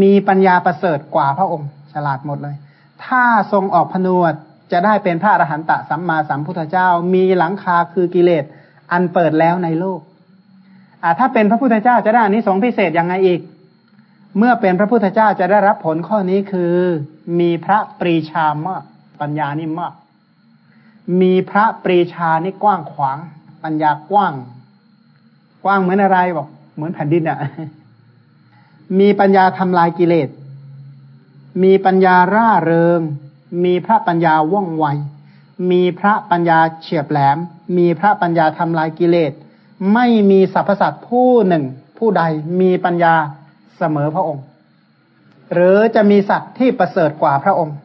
มีปัญญาประเสริฐกว่าพระองค์ ฉลาดหมดเลย ถ้าทรงออกพนวดจะได้เป็นพระอรหันตสัมมาสัมพุทธเจ้า มีหลังคาคือกิเลสอันเปิดแล้วในโลกอ่าถ้าเป็นพระพุทธเจ้าจะได้อันนี้สงพิเศษยังไงอีก เมื่อเป็นพระพุทธเจ้าจะได้รับผลข้อนี้คือ มีพระปรีชามาก ปัญญานี่มาก มีพระปรีชานี่กว้างขวาง ปัญญากว้าง กว้างเหมือนอะไรบอกเหมือนแผ่นดินอะ่ะ มีปัญญาทำลายกิเลส มีปัญญาร่าเริง มีพระปัญญาว่องไว มีพระปัญญาเฉียบแหลม มีพระปัญญาทำลายกิเลส ไม่มีสรรพสัตว์ผู้หนึ่ง ผู้ใดมีปัญญา เสมอพระองค์ หรือจะมีสัตว์ที่ประเสริฐกว่าพระองค์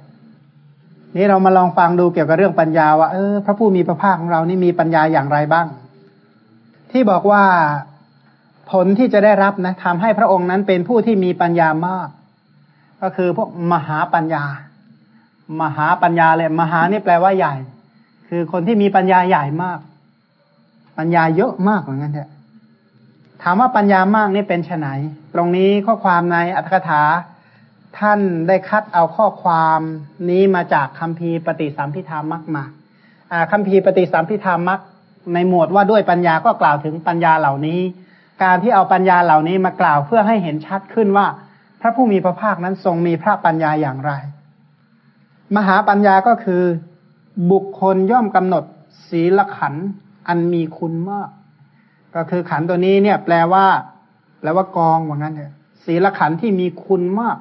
นี่เรามาลองฟังดูเกี่ยวกับเรื่องปัญญาว่าเออพระผู้มีพระภาคของเรานี่มีปัญญาอย่างไรบ้าง ที่บอกว่าผลที่จะได้รับนะทำให้พระองค์นั้นเป็นผู้ที่มีปัญญามาก ก็คือพวกมหาปัญญา มหาปัญญาเลยมหานี่แปลว่าใหญ่ คือคนที่มีปัญญาใหญ่มาก ปัญญาเยอะมากเหมือนกันเถอะ ถามว่าปัญญามากนี่เป็นไฉนตรงนี้ข้อความในอัตถกถา ท่านได้คัดเอาข้อความนี้มาจากคัมภีร์ปฏิสัมพิธามักมาคัมภีร์ปฏิสัมพิธามักในหมวดว่าด้วยปัญญาก็กล่าวถึงปัญญาเหล่านี้ การที่เอาปัญญาเหล่านี้มากล่าวเพื่อให้เห็นชัดขึ้นว่า พระผู้มีพระภาคนั้นทรงมีพระปัญญาอย่างไร มหาปัญญาก็คือ บุคคลย่อมกำหนดศีลขันอันมีคุณมาก ก็คือขันตัวนี้เนี่ย แปลว่า แปลว่ากองว่างั้นเนี่ยศีลขันที่มีคุณมาก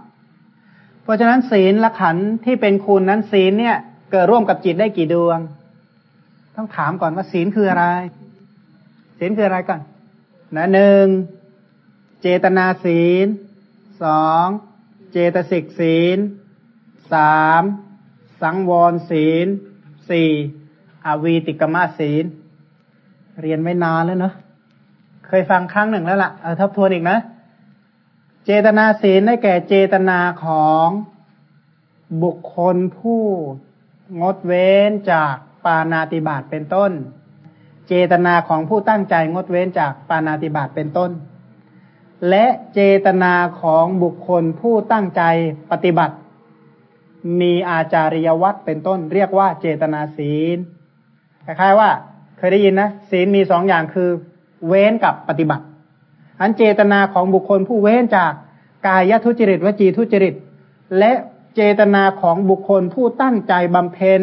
เพราะฉะนั้นศีลละขันที่เป็นคุณนั้นศีลเนี่ย เกิดร่วมกับจิตได้กี่ดวง ต้องถามก่อนว่าศีลคืออะไร ศีลคืออะไรก่อนนะหนึ่งเจตนาศีลสองเจตสิกศีลสามสังวรศีลสี่อวีติกมาศีล เรียนไม่นานแล้วเนาะ ยฟังครั้งหนึ่งแล้วละ่ะเออทบทวนอีกนะ เจตนาศีลได้แก่เจตนาของบุคคลผู้งดเว้นจากปานาติบาตเป็นต้น เจตนาของผู้ตั้งใจงดเว้นจากปานาติบาตเป็นต้น และเจตนาของบุคคลผู้ตั้งใจปฏิบัติ มีอาจาริยวัตรเป็นต้น เรียกว่าเจตนาศีลคล้ายๆว่า เคยได้ยินนะศีลมีสองอย่างคือ เว้นกับปฏิบัติ อันเจตนาของบุคคลผู้เว้นจากกายทุจริตวจีทุจริต และเจตนาของบุคคลผู้ตั้งใจบำเพ็ญ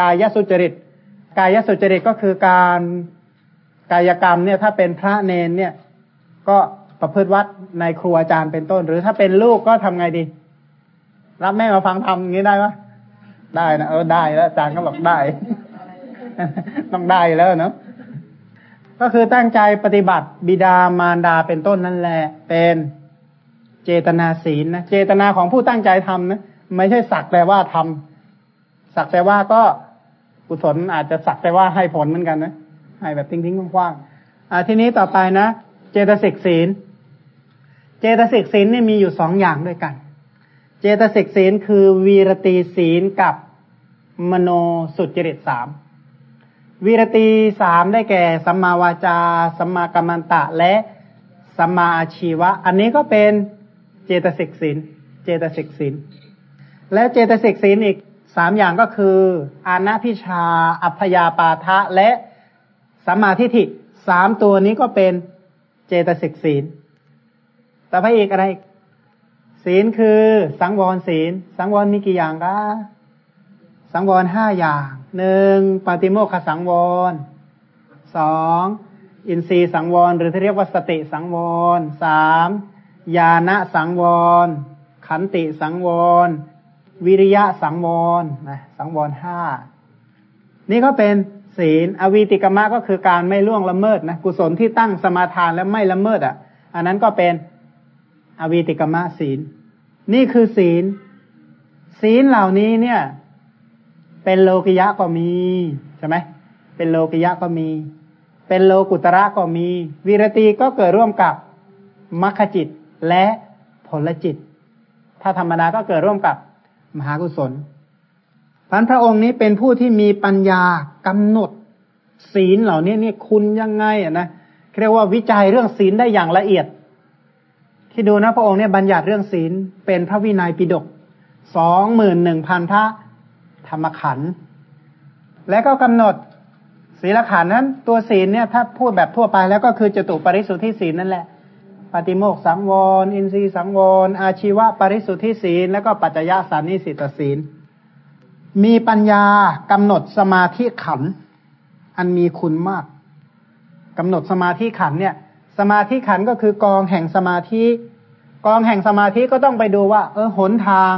กายสุจริต กายสุจริตก็คือการกายกรรมเนี่ยถ้าเป็นพระเนนเนี่ย ก็ประพฤติวัดในครูอาจารย์เป็นต้น หรือถ้าเป็นลูกก็ทำไงดี รับแม่มาฟังทำอย่างนี้ได้ไหมได้นะเออได้แล้วอาจารย์ก็บอกได้ ต้องได้แล้วเนาะ ก็คือตั้งใจปฏิบัติบิดามารดาเป็นต้นนั่นแหละ เป็นเจตนาศีลนะเจตนาของผู้ตั้งใจทำนะไม่ใช่สักแต่ว่าทำสักแต่ว่าก็กุศลอาจจะสักแต่ว่าให้ผลเหมือนกันนะให้แบบทิ้งๆกว้างๆอ่าทีนี้ต่อไปนะ เจตสิกศีล เจตสิกศีลนี่มีอยู่สองอย่างด้วยกัน เจตสิกศีลคือวีรตีศีลกับมโนสุจริตสาม วีรตีสามได้แก่สัมมาวาจา สัมมากัมมันตะและสัมมาอาชีวะ อันนี้ก็เป็นเจตสิกศีลเจตสิกศีลและเจตสิกศีลอีกสามอย่างก็คือ อานาพิชา อัพยาปาทะและสัมมาทิฏฐิสามตัวนี้ก็เป็นเจตสิกศีลต่อไปอีกอะไรศีลคือสังวรศีล สังวรมีกี่อย่างคะสังวรห้าอย่างหนึ่งปฏิโมคขสังวรสองอินทรีย์สังวร หรือที่เรียกว่าสติสังวรสามญาณสังวร ขันติสังวร วิริยะสังวรนะสังวรห้านี่ก็เป็นศีลอวีติกมะก็คือการไม่ล่วงละเมิดนะกุศลที่ตั้งสมาทานและไม่ละเมิดอะ อันนั้นก็เป็นอวีติกมะศีล นี่คือศีล ศีลเหล่านี้เนี่ย เป็นโลกิยะก็มีใช่ไหมเป็นโลกิยะก็มี เป็นโลกุตระก็มี วิรตีก็เกิดร่วมกับมัคคจิตและผลจิต ถ้าธรรมดาก็เกิดร่วมกับมหากุศลพันพระองค์นี้เป็นผู้ที่มีปัญญากำหนด ศีลเหล่านี้นี่คุณยังไงอะนะเรียกว่าวิจัยเรื่องศีลได้อย่างละเอียด ที่ดูนะพระองค์เนี่ยบัญญัติเรื่องศีลเป็นพระวินัยปิฎกสองหมื่นหนึ่งพันพระ ธรรมขันธ์และก็กำหนดศีลขันธ์นั้น ตัวศีลเนี่ยถ้าพูดแบบทั่วไปแล้วก็คือจตุปริสุทธิศีลนั่นแหละ ปฏิโมกสังวร อินทรีสังวร อาชีวะปริสุทธิศีล แล้วก็ปัจจยสานิสิตศีล มีปัญญากำหนดสมาธิขัน อันมีคุณมากกำหนดสมาธิขันเนี่ย สมาธิขันก็คือกองแห่งสมาธิ กองแห่งสมาธิก็ต้องไปดูว่า เออหนทาง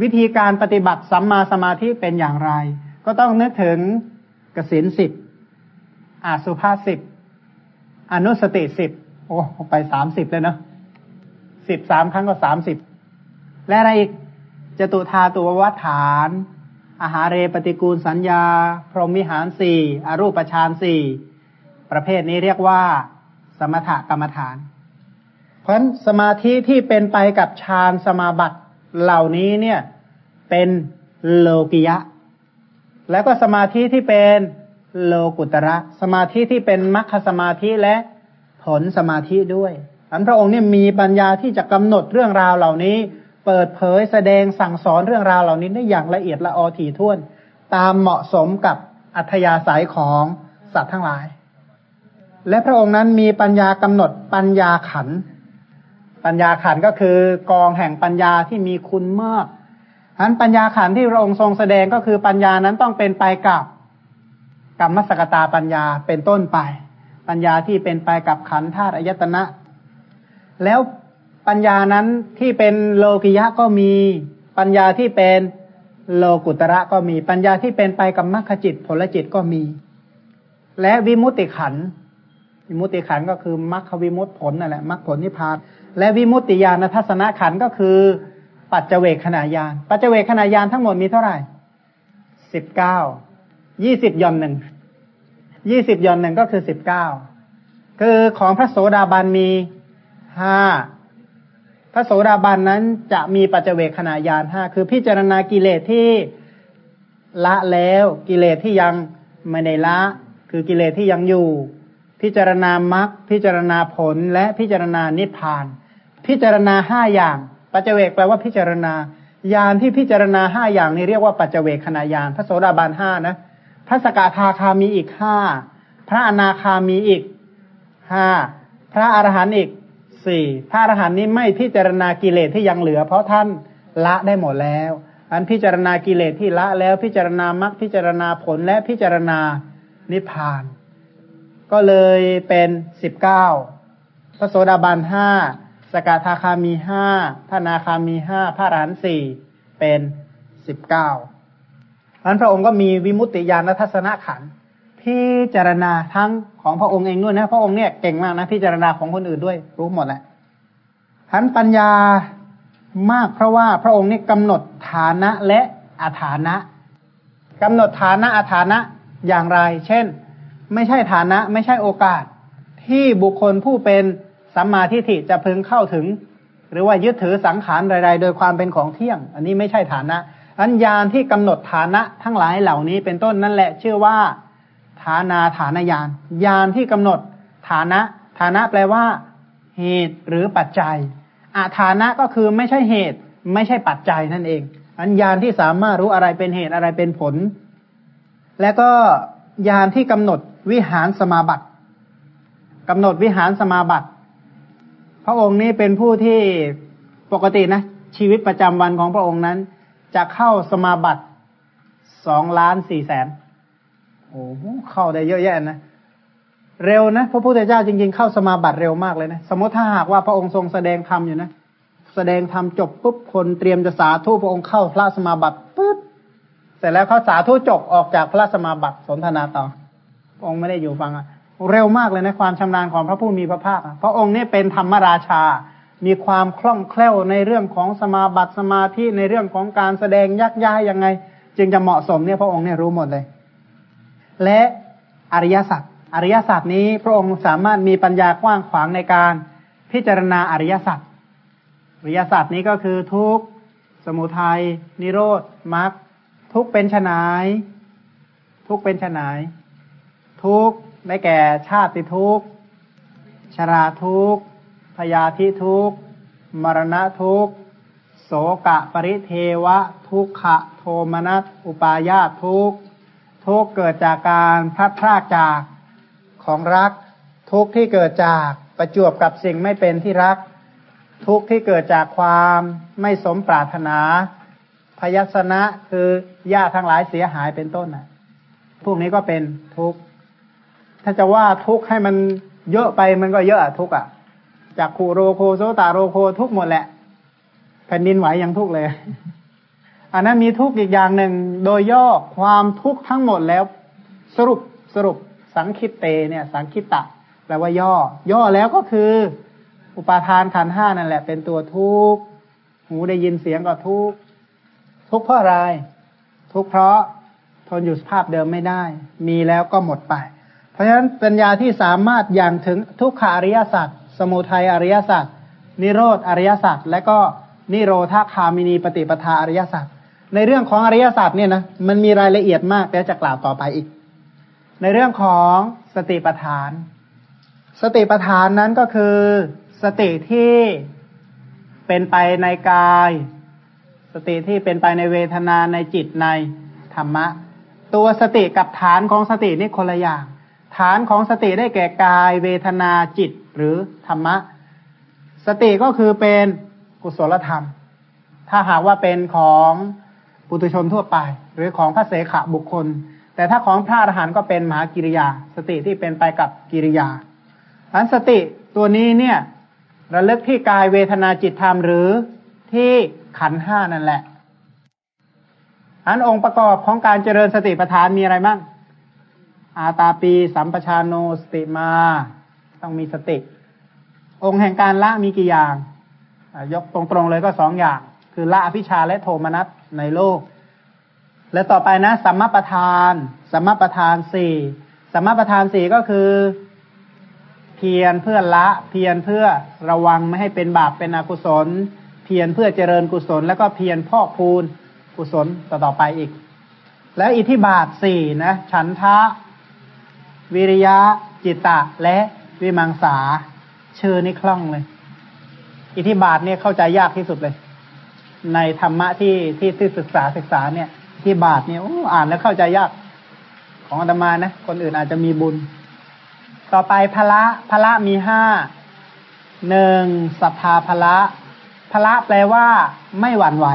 วิธีการปฏิบัติสัมมาสมาธิเป็นอย่างไร ก็ต้องนึกถึงกสินสิบอาสุภาสิบอนุสติสิบโอ้ไปสามสิบเลยเนาะสิบสามครั้งก็สามสิบและอะไรอีกจตุธาตัววัฏฐาน อาหารเรปฏิกูลสัญญา พรหมิหารสี่อรูปฌานสี่ประเภทนี้เรียกว่า สมถกรรมฐาน เพราะสมาธิที่เป็นไปกับฌานสมาบัติ เหล่านี้เนี่ยเป็นโลกิยะ แล้วก็สมาธิที่เป็นโลกุตระ สมาธิที่เป็นมัคคสมาธิและผลสมาธิด้วยอันพระองค์เนี่ยมีปัญญาที่จะกำหนดเรื่องราวเหล่านี้ เปิดเผยแสดงสั่งสอนเรื่องราวเหล่านี้ได้อย่างละเอียดละออถี่ถ้วน ตามเหมาะสมกับอัธยาศัยของสัตว์ทั้งหลาย และพระองค์นั้นมีปัญญากำหนดปัญญาขัน ปัญญาขันก็คือกองแห่งปัญญาที่มีคุณมากอันปัญญาขันที่พระองค์ทรงแสดงก็คือปัญญานั้นต้องเป็นไปกับกรรมสกตาปัญญาเป็นต้นไป ปัญญาที่เป็นไปกับขันธาตุอายตนะ แล้วปัญญานั้นที่เป็นโลกิยะก็มี ปัญญาที่เป็นโลกุตระก็มี ปัญญาที่เป็นไปกับมรรคจิตผลจิตก็มี และวิมุติขันวิมุติขันก็คือมรรควิมุตผลนั่นแหละมรรคผลนิพพาน และวิมุตติญาณทัศนขันก็คือ ปัจเจเวคขณะยานปัจเจเวคขณะยานทั้งหมดมีเท่าไหร่สิบเก้ายี่สิบย่อนหนึ่งยี่สิบย่อนหนึ่งก็คือสิบเก้าคือของพระโสดาบันมีห้าพระโสดาบันนั้นจะมีปัจเจเวขณะยานห้าคือพิจารณากิเลสที่ละแล้วกิเลสที่ยังไม่ได้ละ คือกิเลสที่ยังอยู่ พิจารณามรรคพิจารณาผลและพิจารณานิพพาน พิจารณาห้าอย่าง ปัจเจเวกแปลว่าพิจารณาญาณที่พิจารณาห้าอย่างนี้เรียกว่าปัจเจเวกขณะญาณพระโสดาบันห้านะพระสกทาคามีอีกห้าพระอนาคามีอีกห้าพระอรหันต์อีกสี่พระอรหันต์นี้ไม่พิจารณากิเลสที่ยังเหลือ เพราะท่านละได้หมดแล้ว อันพิจารณากิเลสที่ละแล้วพิจารณามรรคพิจารณาผลและพิจารณานิพพาน ก็เลยเป็นสิบเก้าพระโสดาบันห้า สกทาคามีห้าพระนาคามีห้าพระอรหันต์สี่เป็นสิบเก้าอันพระองค์ก็มีวิมุตติญาณทัศนขันพิจารณาทั้งของพระองค์เองด้วยนะพระองค์เนี่ยเก่งมากนะพิจารณาของคนอื่นด้วย รู้หมดแหละทันปัญญามากเพราะว่าพระองค์นี่กำหนดฐานะและอาฐานะกำหนดฐานะอาฐานะอย่างไร เช่น ไม่ใช่ฐานะไม่ใช่โอกาส ที่บุคคลผู้เป็น สัมมาทิฏฐิจะพึงเข้าถึง หรือว่ายึดถือสังขารใด ๆ โดยความเป็นของเที่ยง อันนี้ไม่ใช่ฐานะอันญาณที่กำหนดฐานะทั้งหลายเหล่านี้เป็นต้นนั่นแหละชื่อว่า ฐานาฐานญาณญาณที่กำหนดฐานะ ฐานะแปลว่า เหตุหรือปัจจัยอาฐานะก็คือไม่ใช่เหตุ ไม่ใช่ปัจจัยนั่นเอง อันญาณที่สามารถรู้อะไรเป็นเหตุอะไรเป็นผล และก็ญาณที่กำหนดวิหารสมาบัติกำหนดวิหารสมาบัติ พระองค์นี้เป็นผู้ที่ปกตินะ ชีวิตประจำวันของพระองค์นั้น จะเข้าสมาบัติสองล้านสี่แสนโอ้เข้าได้เยอะแยะนะเร็วนะพระพุทธเจ้าจริงๆเข้าสมาบัติเร็วมากเลยนะ สมมติถ้าหากว่าพระองค์ทรงแสดงธรรมอยู่นะ แสดงธรรมจบปุ๊บคนเตรียมจะสาธุพระองค์เข้าพระสมาบัติปุ๊บเสร็จแล้วเขาสาธุจบออกจากพระสมาบัติสนทนาต่อพระองค์ไม่ได้อยู่ฟังอะ เร็วมากเลยนะความชำนาญของพระผู้มีพระภาค พระองค์นี่เป็นธรรมราชา มีความคล่องแคล่วในเรื่องของสมาบัติสมาธิในเรื่องของการแสดงยักย้ายยังไง จึงจะเหมาะสมเนี่ยพระองค์เนี่ยรู้หมดเลย และอริยสัจอริยสัจนี้พระองค์สามารถมีปัญญากว้างขวางในการพิจารณาอริยสัจอริยสัจนี้ก็คือทุกสมุทัยนิโรธมรรคทุกเป็นฉนาย ทุกเป็นฉนาย ทุก ได้แก่ชาติทุกชราทุกพยาธิทุกมรณะทุกโสกะปริเทวะ ทุกขะโทมนัสอุปายาทุกทุกเกิดจากการพลัดพรากจากของรัก ทุกที่เกิดจากประจวบกับสิ่งไม่เป็นที่รัก ทุกที่เกิดจากความไม่สมปรารถนาพยัสนะคือญาติทั้งหลายเสียหายเป็นต้นนะพวกนี้ก็เป็นทุก ถ้าจะว่าทุกข์ให้มันเยอะไปมันก็เยอะทุกข์อะจากขูโรโคโซตาโรโคทุกหมดแหละแผ่นดินไหวยังทุกเลย อันนั้นมีทุกข์อีกอย่างหนึ่งโดยย่อความทุกข์ทั้งหมดแล้ว สรุปสรุปสังคิตเตเนี่ย สังคิตตะแปลว่าย่อ ย่อแล้วก็คือ อุปาทานขันห้านั่นแหละ เป็นตัวทุกข์หูได้ยินเสียงก็ทุกข์ทุกข์เพราะอะไร ทุกข์เพราะทนอยู่สภาพเดิมไม่ได้ มีแล้วก็หมดไป เพราะฉะนั้นปัญญาที่สามารถอย่างถึงทุกขาริยสัจสมุทัยอริยสัจนิโรธอริยสัจและก็นิโรธาคามินีปฏิปทาอริยสัจในเรื่องของอริยสตร์เนี่ยนะมันมีรายละเอียดมากแต่จะกล่าวต่อไปอีก ในเรื่องของสติปัฏฐาน สติปัฏฐานนั้นก็คือสติที่เป็นไปในกาย สติที่เป็นไปในเวทนาในจิตในธรรมะ ตัวสติกับฐานของสตินี่คนละอย่าง ฐานของสติได้แก่กาย เวทนาจิตหรือธรรมะ สติก็คือเป็นกุศลธรรม ถ้าหากว่าเป็นของปุถุชนทั่วไป หรือของพระเสขบุคคล แต่ถ้าของพระอรหันต์ก็เป็นมหากิริยา สติที่เป็นไปกับกิริยาอันสติตัวนี้เนี่ยระลึกที่กายเวทนาจิตธรรมหรือที่ขันห้านั่นแหละอันองค์ประกอบของการเจริญสติปัฏฐานมีอะไรบ้าง อาตาปี สัมปชานโนสติมา ต้องมีสติ องค์แห่งการละมีกี่อย่าง ยกตรงๆเลยก็สองอย่าง คือละอภิชาและโทมนัสในโลก และต่อไปนะสัมมาประธาน สัมมาประธานสี่สัมมาประธานสี่ก็คือพพียรเพื่อละเพียรเพื่อระวังไม่ให้เป็นบาปเป็นอกุศล เพียรเพื่อเจริญกุศล แล้วก็เพียรพอกพูนกุศลต่อต่อไปอีก แล้วอิทธิบาทสี่นะ ฉันทะ วิริยะ จิตตะ และวิมังสา ชื่อนี่คล่องเลย อิทธิบาทเนี่ยเข้าใจยากที่สุดเลย ในธรรมะที่ที่ที่ศึกษาศึกษาเนี่ยอิทธิบาทเนี่ยอ่านแล้วเข้าใจยาก ของอาตมานะ คนอื่นอาจจะมีบุญ ต่อไปพละพละมีห้าหนึ่งศรัทธาพละพละแปลว่า ไม่หวั่นไหว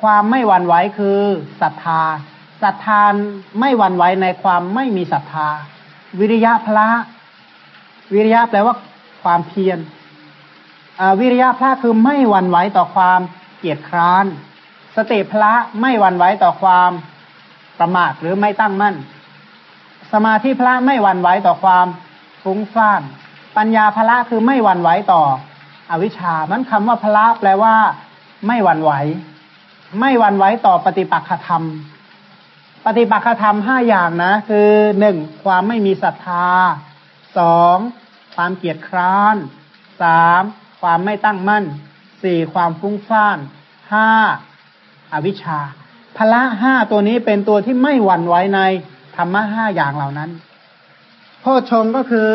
ความไม่หวั่นไหวคือศรัทธา ศรัทธาไม่หวั่นไหวในความไม่มีศรัทธา วิริยะพละ วิริยะแปลว่าความเพียรวิริยะพระคือไม่หวั่นไหวต่อความเกียจคร้าน สติพระไม่หวั่นไหวต่อความประมาทหรือไม่ตั้งมั่น สมาธิพระไม่หวั่นไหวต่อความฟุ้งซ่าน ปัญญาพระคือไม่หวั่นไหวต่อ อวิชชา มันคำว่าพระแปลว่า ไม่หวั่นไหว ไม่หวั่นไหวต่อปฏิปักษธรรม ฏิปักษธรรมห้าอย่างนะ คือหนึ่งความไม่มีศรัทธาสองความเกียจคร้านสามความไม่ตั้งมั่นสี่ความฟุ้งซ่านห้าอาวิชชาพละห้าตัวนี้เป็นตัวที่ไม่หวั่นไหวในธรรมะห้าอย่างเหล่านั้นโพชงก็คือ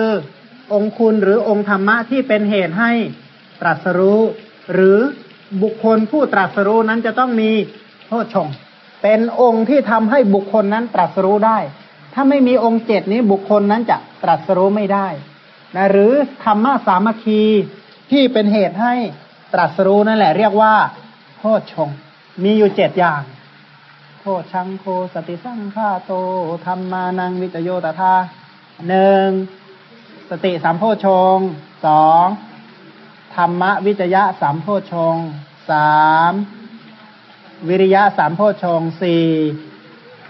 องคุณหรือองค์ธรรมะที่เป็นเหตุให้ตรัสรู้ หรือบุคคลผู้ตรัสรู้นั้นจะต้องมีโพชง เป็นองค์ที่ทำให้บุคคลนั้นตรัสรู้ได้ ถ้าไม่มีองค์เจ็ดนี้บุคคลนั้นจะตรัสรู้ไม่ได้นะหรือธรรมะสามัคคีที่เป็นเหตุให้ตรัสรู้นั่นแหละ เรียกว่าโพชงมีอยู่เจ็ดอย่างโพชังโคสติสังฆาโตธรรมานังวิจโยตถาหนึ่งสติสามโพชงสองธรรมวิจยะสามโพชงสาม วิริยะสามโพชงสี่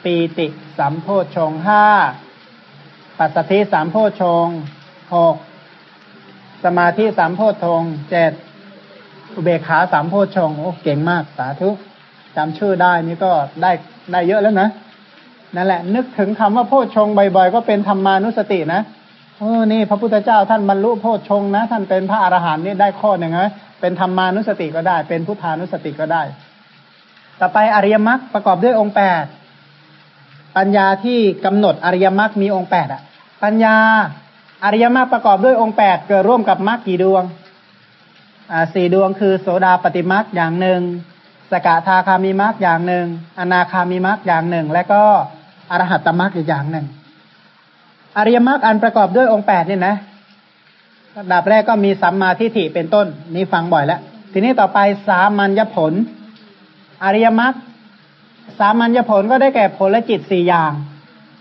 ปีติสามโพชงห้าปัสสติสามโพชงหกสมาธิสามโพชงเจ็ดอุเบกขาสามโพชงโอ้เก่งมากสาธุจำชื่อได้นี่ก็ได้ได้เยอะแล้วนะนั่นแหละ นึกถึงคำว่าโพชงบ่อยๆ ก็เป็นธรรมานุสตินะเออนี่ พระพุทธเจ้าท่านบรรลุโพชงนะ ท่านเป็นพระอรหันต์นี่ได้ข้อหนึ่งนะเป็นธรรมานุสติก็ได้ เป็นพุทธานุสติก็ได้ ต่อไปอริยมรรคประกอบด้วยองค์แปดปัญญาที่กำหนดอริยมรรคมีองค์แปดอะ ปัญญาอริยมรรคประกอบด้วยองค์แปดเกิดร่วมกับมรรคกี่ดวงอ่าสี่ดวงคือโสดาปฏิมรรคอย่างหนึ่ง สกทาคามีมรรคอย่างหนึ่ง อนาคามีมรรคอย่างหนึ่ง และก็อรหัตตมรรคอีกอย่างหนึ่ง อริยมรรคอันประกอบด้วยองค์แปดเนี่ยนะระดับแรกก็มีสัมมาทิฏฐิเป็นต้น นี่ฟังบ่อยแล้ว ทีนี้ต่อไปสามัญญผล อริยมรรคสามัญญผลก็ได้แก่ผลจิตสี่อย่าง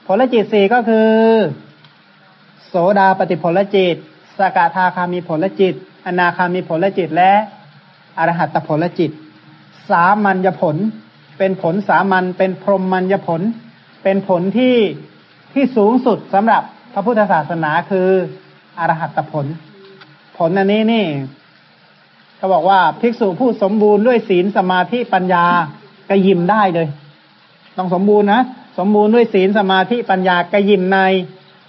ผลจิตสี่ก็คือ โสดาปฏิผลจิต สกทาคามีผลจิต อนาคามีผลจิตและอรหัตผลจิต สามัญญผล เป็นผลสามัญเป็นพรหมัญญผล เป็นผลที่ที่สูงสุดสำหรับพระพุทธศาสนาคืออรหัตผล ผลอันนี้นี่ เขาบอกว่าภิกษุผู้สมบูรณ์ด้วยศีลสมาธิปัญญาก็ยิมได้เลย ต้องสมบูรณ์นะสมบูรณ์ด้วยศีลสมาธิปัญญาก็ยิมใน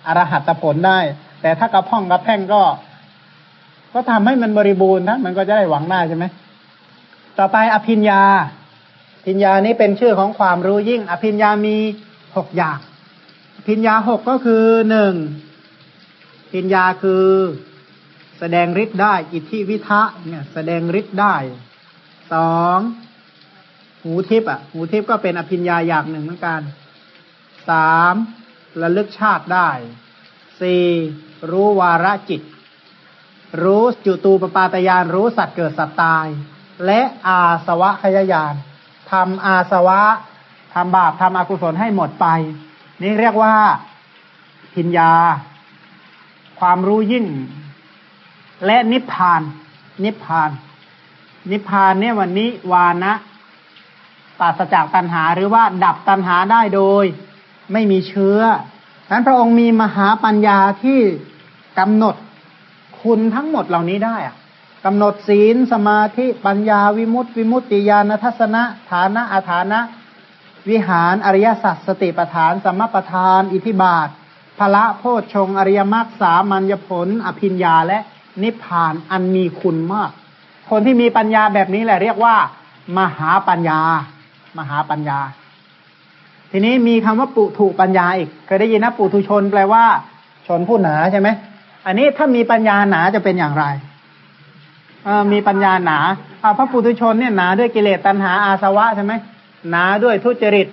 อรหัตผลได้ แต่ถ้ากระพ่องกระแพ่งก็ ก็ทำให้มันบริบูรณ์นะมันก็จะได้หวังได้ใช่ไหมต่อไปอภิญญาภิญญานี้เป็นชื่อของความรู้ยิ่ง อภิญญามีหกอย่างภิญญาหกก็คือหนึ่งภิญญาคือ แสดงฤทธิ์ได้ อิทธิวิทะเนี่ย แสดงฤทธิ์ได้สองหูทิพย์อะ หูทิพย์ก็เป็นอภิญญาอย่างหนึ่งเหมือนกันสามระลึกชาติได้สี่รู้วาระจิต รู้จุตูปปาตยานรู้สัตว์เกิดสัตว์ตาย และอาสวะขยายานทำอาสวะทำบาปทำอกุศลให้หมดไป นี่เรียกว่าพิญญา ความรู้ยิ่ง และนิพพาน นิพพาน นิพพานเนี่ยวันนี้วานะปราศจากตัณหาหรือว่าดับตัณหาได้โดย ไม่มีเชื้อนั้นพระองค์มีมหาปัญญาที่กำหนดคุณทั้งหมดเหล่านี้ได้อะกำหนดศีลสมาธิปัญญาวิมุตติ วิมุตติญาณทัศนะฐานะอาฐานะ วิหารอริยสัจสติปฐานสัมมาปทาน อิทิบาทพละโพชฌงอริยมรรคสามัญญผล อภิญญาและ นิพพานอันมีคุณมาก คนที่มีปัญญาแบบนี้แหละเรียกว่า มหาปัญญา มหาปัญญา ทีนี้มีคำว่าปุถุปัญญาอีกเคยได้ยินนะปุถุชนแปลว่า ชนผู้หนาใช่ไหมอันนี้ถ้ามีปัญญาหนาจะเป็นอย่างไรมีปัญญาหนาพระปุถุชนเนี่ยหนาด้วยกิเลสตัณหาอาสวะใช่ไหมหนาด้วยทุจริต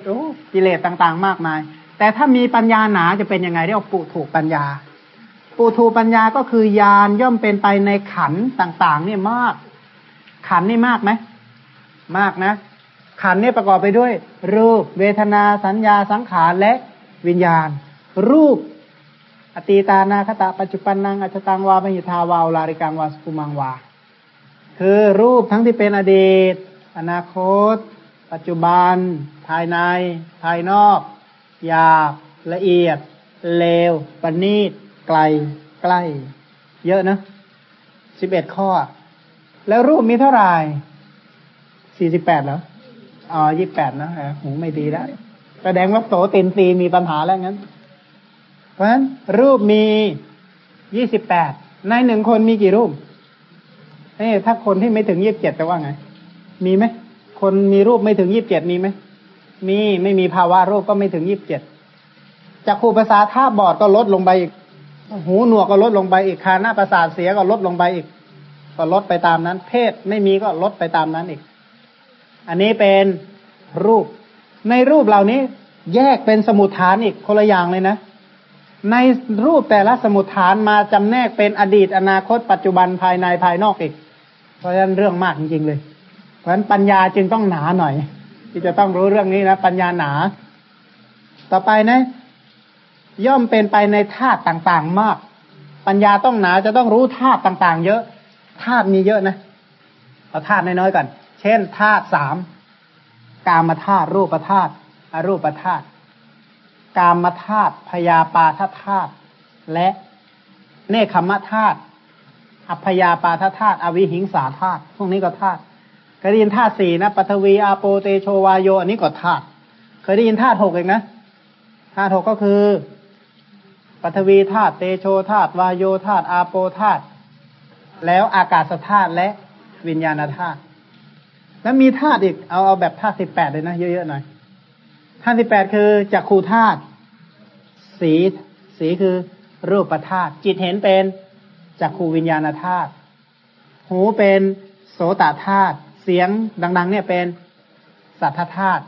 กิเลสต่างๆ มากมาย แต่ถ้ามีปัญญาหนาจะเป็นยังไงเรียกว่าปุถุปัญญา ปุถุปัญญาก็คือยานย่อมเป็นไปในขันต่างๆ เนี่ยมาก ขันนี่มากไหมมากนะ ขันนี่ประกอบไปด้วย รูป เวทนาสัญญาสังขารและวิญญาณ รูป อตีตานาคตะปัจจุบันนังอัจตังวาปหิทาวาวลาริกังวาสกุมังวา คือรูปทั้งที่เป็นอดีต อนาคต ปัจจุบัน ภายใน ภายนอกหยาบละเอียดเลวปณีต ไกลใกล้ เยอะนะสิบเอ็ดข้อ แล้วรูปมีเท่าไหร่สี่สิบแปดเหรออ๋อยี่แปดนะหูไม่ดีแล้วแสดงว่าโตต็นตีมีปัญหาแล้วงั้น เพราะฉะนั้นรูปมียี่สิบแปดในหนึ่งคนมีกี่รูปเอ้ถ้าคนที่ไม่ถึงยี่บเจ็ดจะว่าไง มีไหมคนมีรูปไม่ถึงยี่บเจ็ดมีไหมมีไม่มีภาวะรูปก็ไม่ถึงยี่บเจ็ดจากครูภาษาท่าบอดก็ลดลงไปอีก หูหนวกก็ลดลงไปอีกคาหน้าประสาทเสียก็ลดลงไปอีก ก็ลดไปตามนั้น เพศไม่มีก็ลดไปตามนั้นอีก อันนี้เป็นรูป ในรูปเหล่านี้แยกเป็นสมุทฐานอีกคนละอย่างเลยนะ ในรูปแต่ละสมุทฐานมาจำแนกเป็นอดีตอนาคต ปัจจุบันภายในภายนอกอีก เพราะฉะนั้นเรื่องมากจริงๆเลย เพราะฉะนั้นปัญญาจึงต้องหนาหน่อย ที่จะต้องรู้เรื่องนี้นะ ปัญญาหนา ต่อไปนะ ย่อมเป็นไปในธาตุต่างๆมาก ปัญญาต้องหนาจะต้องรู้ธาตุต่างๆ เยอะธาตุมีเยอะนะเอาธาตุน้อยๆก่อน เช่นธาตุสามกามธาตุรูปธาตุอรูปธาตุกามธาตุพยาปาทธาตุและเนคขมธาตุอัพยาปาทธาตุอวิหิงสาธาตุพวกนี้ก็ธาตุเคยได้ยินธาตุสี่นะปัทวีอาโปเตโชวายโยอันนี้ก็ธาตุเคยได้ยินธาตุหกเองนะธาตุหกก็คือ ปัทวีธาตุเตโชธาตุวายโยธาตุอาโปธาตุแล้วอากาศธาตุและวิญญาณธาตุแล้วมีธาตุอีกเอาเอาแบบธาตุสิบแปดเลยนะเยอะๆหน่อยธาตุที่แปดคือจักขูธาตุสีสีคือรูปธาตุจิตเห็นเป็นจักขูวิญญาณธาตุหูเป็นโสตธาตุเสียงดัง ๆ เนี่ยเป็นสัทธธาตุ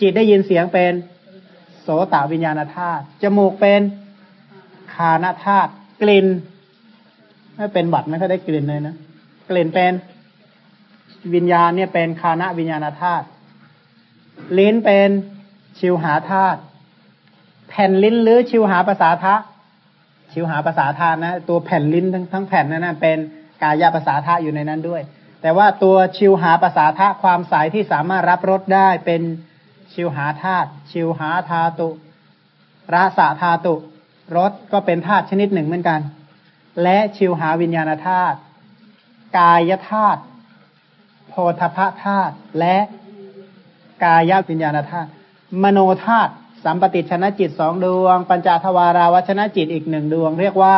จิตได้ยินเสียงเป็นโสตวิญญาณธาตุจมูกเป็น คานธาตุกลิ่นไม่เป็นบัตรไม่ค่อยได้กลิ่นเลยนะกลิ่นเป็นวิญญาณเนี่ยเป็นคานะวิญญาณธาตุลิ้นเป็นชิวหาธาตุแผ่นลิ้นหรือชิวหาภาษาทะชิวหาภาษาธาตุนะ ตัวแผ่นลิ้นทั้งทั้งแผ่นนั้นนะเป็นกายภาษาธาอยู่ในนั้นด้วย แต่ว่าตัวชิวหาภาษาธาความสายที่สามารถรับรสได้เป็นชิวหาธาตุชิวหาธาตุรสาธาตุ รสก็เป็นธาตุชนิดหนึ่งเหมือนกัน และชิวหาวิญญาณธาตุกายธาตุโพธพธาตุและกายวิญญาณธาตุมโนธาตุสัมปติชนะจิตสองดวง ปัญจทวาราวชนะจิตอีกหนึ่งดวง เรียกว่า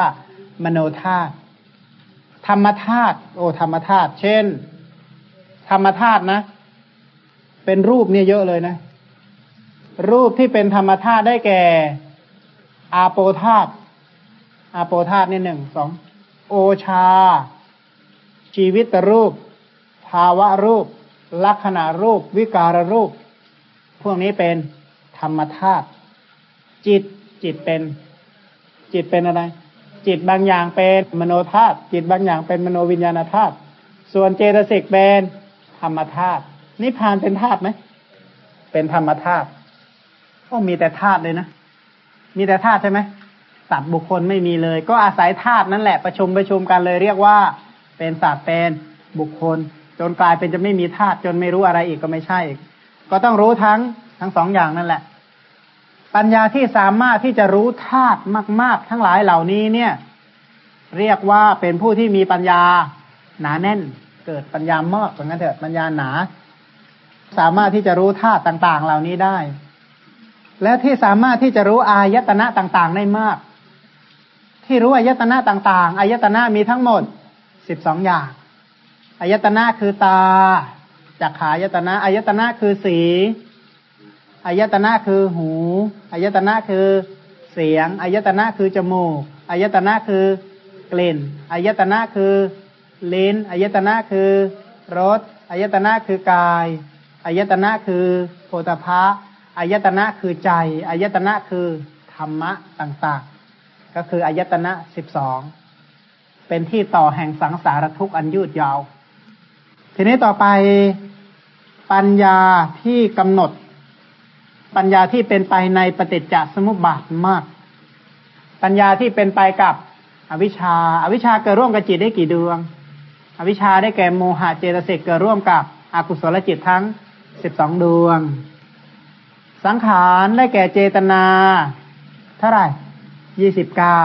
มโนธาตุธรรมธาตุโอธรรมธาตุเช่น ธรรมธาตุนะ เป็นรูปเนี่ยเยอะเลยนะ รูปที่เป็นธรรมธาตุได้แก่ อาโปธาตุอาโปธาตุนี่ยหนึ่งสองโอชา ชีวิตรูป ภาวะรูป ลักษณะรูป วิการรูป พวกนี้เป็นธรรมธาตุจิตจิตเป็น จิตเป็นอะไร จิตบางอย่างเป็นมโนธาตุจิตบางอย่างเป็นมโนวิญญาณธาตุส่วนเจตสิกเป็นธรรมธาตุนิพพานเป็นธาตุไหมเป็นธรรมธาตุก็มีแต่ธาตุเลยนะ มีแต่ธาตุใช่ไหมสัตว์บุคคลไม่มีเลย ก็อาศัยธาตุนั่นแหละประชุมประชุมกันเลยเรียกว่า เป็นสัตว์เป็นบุคคล จนกลายเป็นจะไม่มีธาตุจนไม่รู้อะไรอีกก็ไม่ใช่อีกก็ต้องรู้ทั้งทั้งสองอย่างนั่นแหละ ปัญญาที่สามารถที่จะรู้ธาตุมาก ๆ ทั้งหลายเหล่านี้เนี่ย เรียกว่าเป็นผู้ที่มีปัญญาหนาแน่น เกิดปัญญามากอย่างนั้นเถอะปัญญาหนา สามารถที่จะรู้ธาตุต่าง ๆ เหล่านี้ได้ และที่สามารถที่จะรู้อายตนะต่างๆได้มาก ที่รู้อายตนะต่างๆอายตนะมีทั้งหมดสิบสองอย่างอายตนะคือตาจักขายตนะอายตนะคือสีอายตนะคือหูอายตนะคือเสียงอายตนะคือจมูกอายตนะคือกลิ่นอายตนะคือลิ้นอายตนะคือรสอายตนะคือกายอายตนะคือโพธพะ อายตนะคือใจอายตนะคือธรรมะต่างๆ ก็คืออายตนะสิบสองเป็นที่ต่อแห่งสังสารทุกข์อันยืดยาว ทีนี้ต่อไปปัญญาที่กำหนด ปัญญาที่เป็นไปในปฏิจจสมุปบาทมาก ปัญญาที่เป็นไปกับอวิชชาอาวิชชาเกิดร่วมกับจิตได้กี่ดวง อวิชชาได้แก่โมหะเจตสิกเกิดร่วมกับอกุศลจิตทั้งสิบสองดวง สังขารได้แก่เจตนา เท่าไหร่ยี่สิบเก้า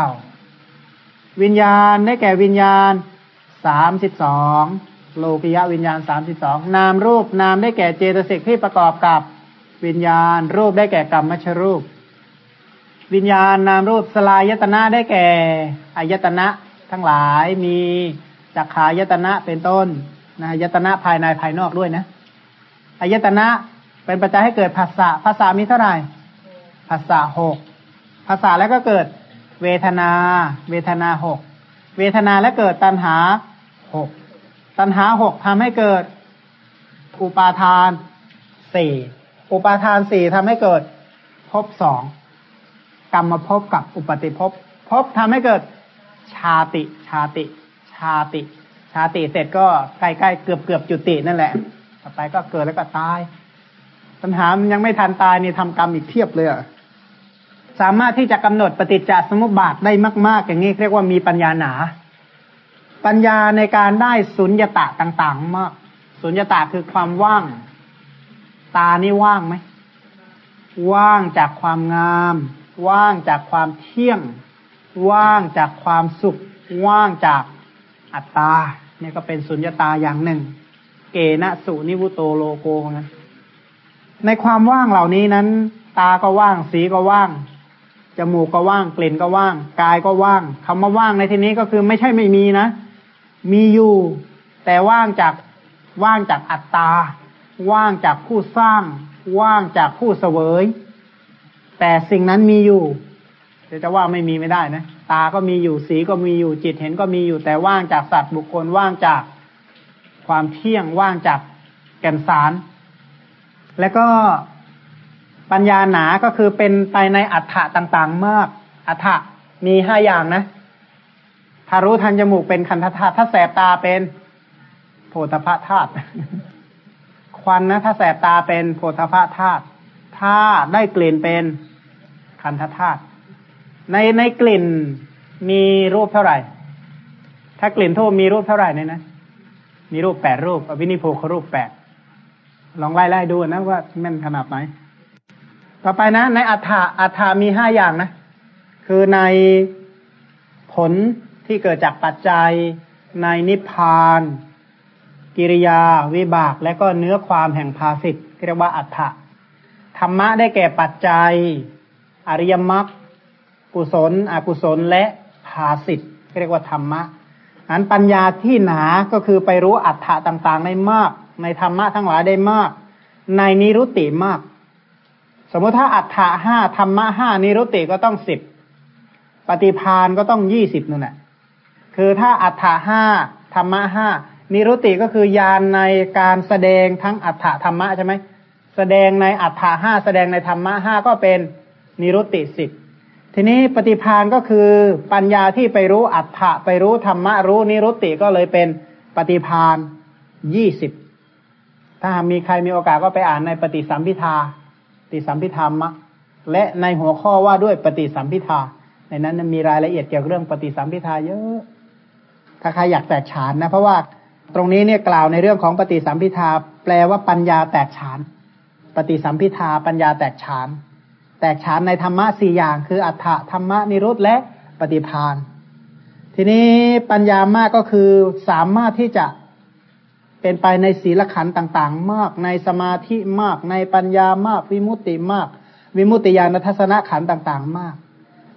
วิญญาณได้แก่วิญญาณสามสิบสองโลกิยะวิญญาณสามสิบสองนามรูปนามได้แก่เจตสิกที่ประกอบกับวิญญาณ รูปได้แก่กรรมมชรูป วิญญาณนามรูปสลายตนะได้แก่อายตนะทั้งหลายมีจักขายตนะเป็นต้นนะยตนะภายในภายนอกด้วยนะอายตนะ เป็นปัจจัยให้เกิดภาษาภาษามีเท่าไหร่ภาษาหกภาษาแล้วก็เกิดเวทนา เวทนาหกเวทนาแล้วเกิดตัณหาหกตัณหาหกทำให้เกิดอุปาทานสี่อุปาทานสี่ทำให้เกิดภพสองกรรมภพกับอุปติภพภพทำให้เกิดชาติ ชาติ ชาติ ชาติเสร็จก็ใกล้ๆเกือบเกือบจุตินั่นแหละ ต่อไปก็เกิดแล้วก็ตาย ปัญหามันยังไม่ทันตายเนี่ยทำกรรมอีกเพียบเลยอะสามารถที่จะกำหนดปฏิจจสมุปบาทได้มาก ๆ อย่างนี้เรียกว่ามีปัญญาหนา ปัญญาในการได้สุญญตะต่างๆ มาก สุญญตะคือความว่าง ตานี่ว่างไหม ว่างจากความงาม ว่างจากความเที่ยง ว่างจากความสุข ว่างจากอัตตาเนี่ยก็เป็นสุญญตาอย่างหนึ่ง เกณะสุนิวุโตโลโกนะ ในความว่างเหล่านี้นั้น ตาก็ว่าง สีก็ว่าง จมูกก็ว่าง กลิ่นก็ว่าง กายก็ว่างคำว่าว่างในที่นี้ก็คือไม่ใช่ไม่มีนะ มีอยู่ แต่ว่างจากว่างจากอัตตา ว่างจากผู้สร้าง ว่างจากผู้เสวย แต่สิ่งนั้นมีอยู่จะว่าไม่มีไม่ได้นะ ตาก็มีอยู่ สีก็มีอยู่ จิตเห็นก็มีอยู่ แต่ว่างจากสัตว์บุคคล ว่างจากความเที่ยง ว่างจากแก่นสาร แล้วก็ปัญญาหนาก็คือเป็นไปในอัฏฐะต่างๆ มาก อัฏฐะมีห้าอย่างนะ ถ้ารู้ทันจมูกเป็นคันธาตุถ้าแสบตาเป็นโพธพธาตุควันนะถ้าแสบตาเป็นโพธพธาตุถ้าได้กลิ่นเป็นคันธธาตุในในกลิ่นมีรูปเท่าไหร่ ถ้ากลิ่นทูบมีรูปเท่าไหร่เนี่ยนะ มีรูปแปดรูปอวินิโพครูปแปด ลองไล่ไล่ดูนะว่าแม่นขนาดไหน ต่อไปนะ ในอัฏฐาอัฏฐามีห้าอย่างนะ คือในผลที่เกิดจากปัจจัย ในนิพพาน กิริยา วิบาก และก็เนื้อความแห่งภาสิทธ์เรียกว่าอัฏฐะธรรมะได้แก่ปัจจัย อริยมรรคกุศล อกุศลและภาสิทธ์เรียกว่าธรรมะอันปัญญาที่หนาก็คือไปรู้อัฏฐะต่างๆได้มาก ในธรรมะทั้งหลายได้มาก ในนิรุตติมาก สมมติถ้าอัฏฐะห้าธรรมะห้านิรุติก็ต้องสิบปฏิพานก็ต้องยี่สิบนั่นแหละคือถ้าอัฏฐะห้าธรรมะห้านิรุติก็คือยานในการแสดงทั้งอัฏฐะธรรมะใช่ไหมแสดงในอัฏฐะห้าแสดงในธรรมะห้าก็เป็นนิรุติสิบทีนี้ปฏิพานก็คือปัญญาที่ไปรู้อัฏฐะไปรู้ธรรมะรู้นิรุติก็เลยเป็นปฏิพานยี่สิบ ถ้ามีใครมีโอกาสก็ไปอ่านในปฏิสัมพิทาปฏิสัมพิธามะและในหัวข้อว่าด้วยปฏิสัมพิทาในนั้นมีรายละเอียดเกี่ยวกับเรื่องปฏิสัมพิทาเยอะ ถ้าใครอยากแตกฉานนะ เพราะว่าตรงนี้เนี่ยกล่าวในเรื่องของปฏิสัมพิทาแปลว่าปัญญาแตกฉาน ปฏิสัมพิทาปัญญาแตกฉาน แตกฉานในธรรมะสี่อย่าง คืออัฏฐธรรมะนิรุตและปฏิพานทีนี้ปัญญามากก็คือสามารถที่จะ เป็นไปในศีลขันต่าง ๆ มาก ในสมาธิมาก ในปัญญามาก วิมุตติมาก วิมุตติญาณทัศนขันต่าง ๆ มาก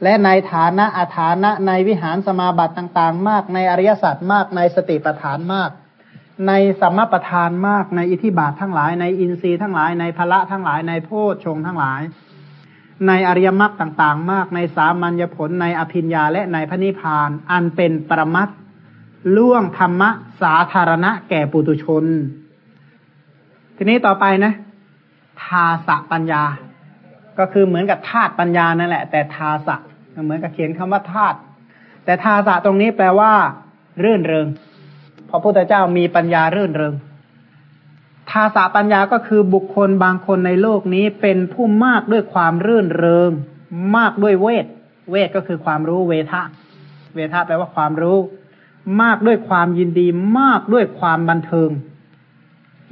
และในฐานะอาฐานะในวิหารสมาบัติต่าง ๆ มาก ในอริยสัจมาก ในสติปัฏฐานมาก ในสัมมาประธานมาก ในอิทธิบาททั้งหลาย ในอินทรีย์ทั้งหลาย ในพละทั้งหลาย ในโพชฌงทั้งหลาย ในอริยมรรคต่าง ๆ มาก ในสามัญญผล ในอภิญญาและในพระนิพพาน อันเป็นประมัต ล่วงธรรมะสาธารณะแก่ปุตุชน ทีนี้ต่อไปนะ ทาสะปัญญา ก็คือเหมือนกับธาตุปัญญานั่นแหละ แต่ทาสะเหมือนกับเขียนคำว่าธาตุแต่ทาสะตรงนี้แปลว่า รื่นเริงพระพุทธเจ้ามีปัญญารื่นเริงทาสะปัญญาก็คือบุคคลบางคนในโลกนี้เป็นผู้มากด้วยความรื่นเริง มากด้วยเวท เวทก็คือความรู้เวทะ เวทะแปลว่าความรู้ มากด้วยความยินดีมากด้วยความบันเทิง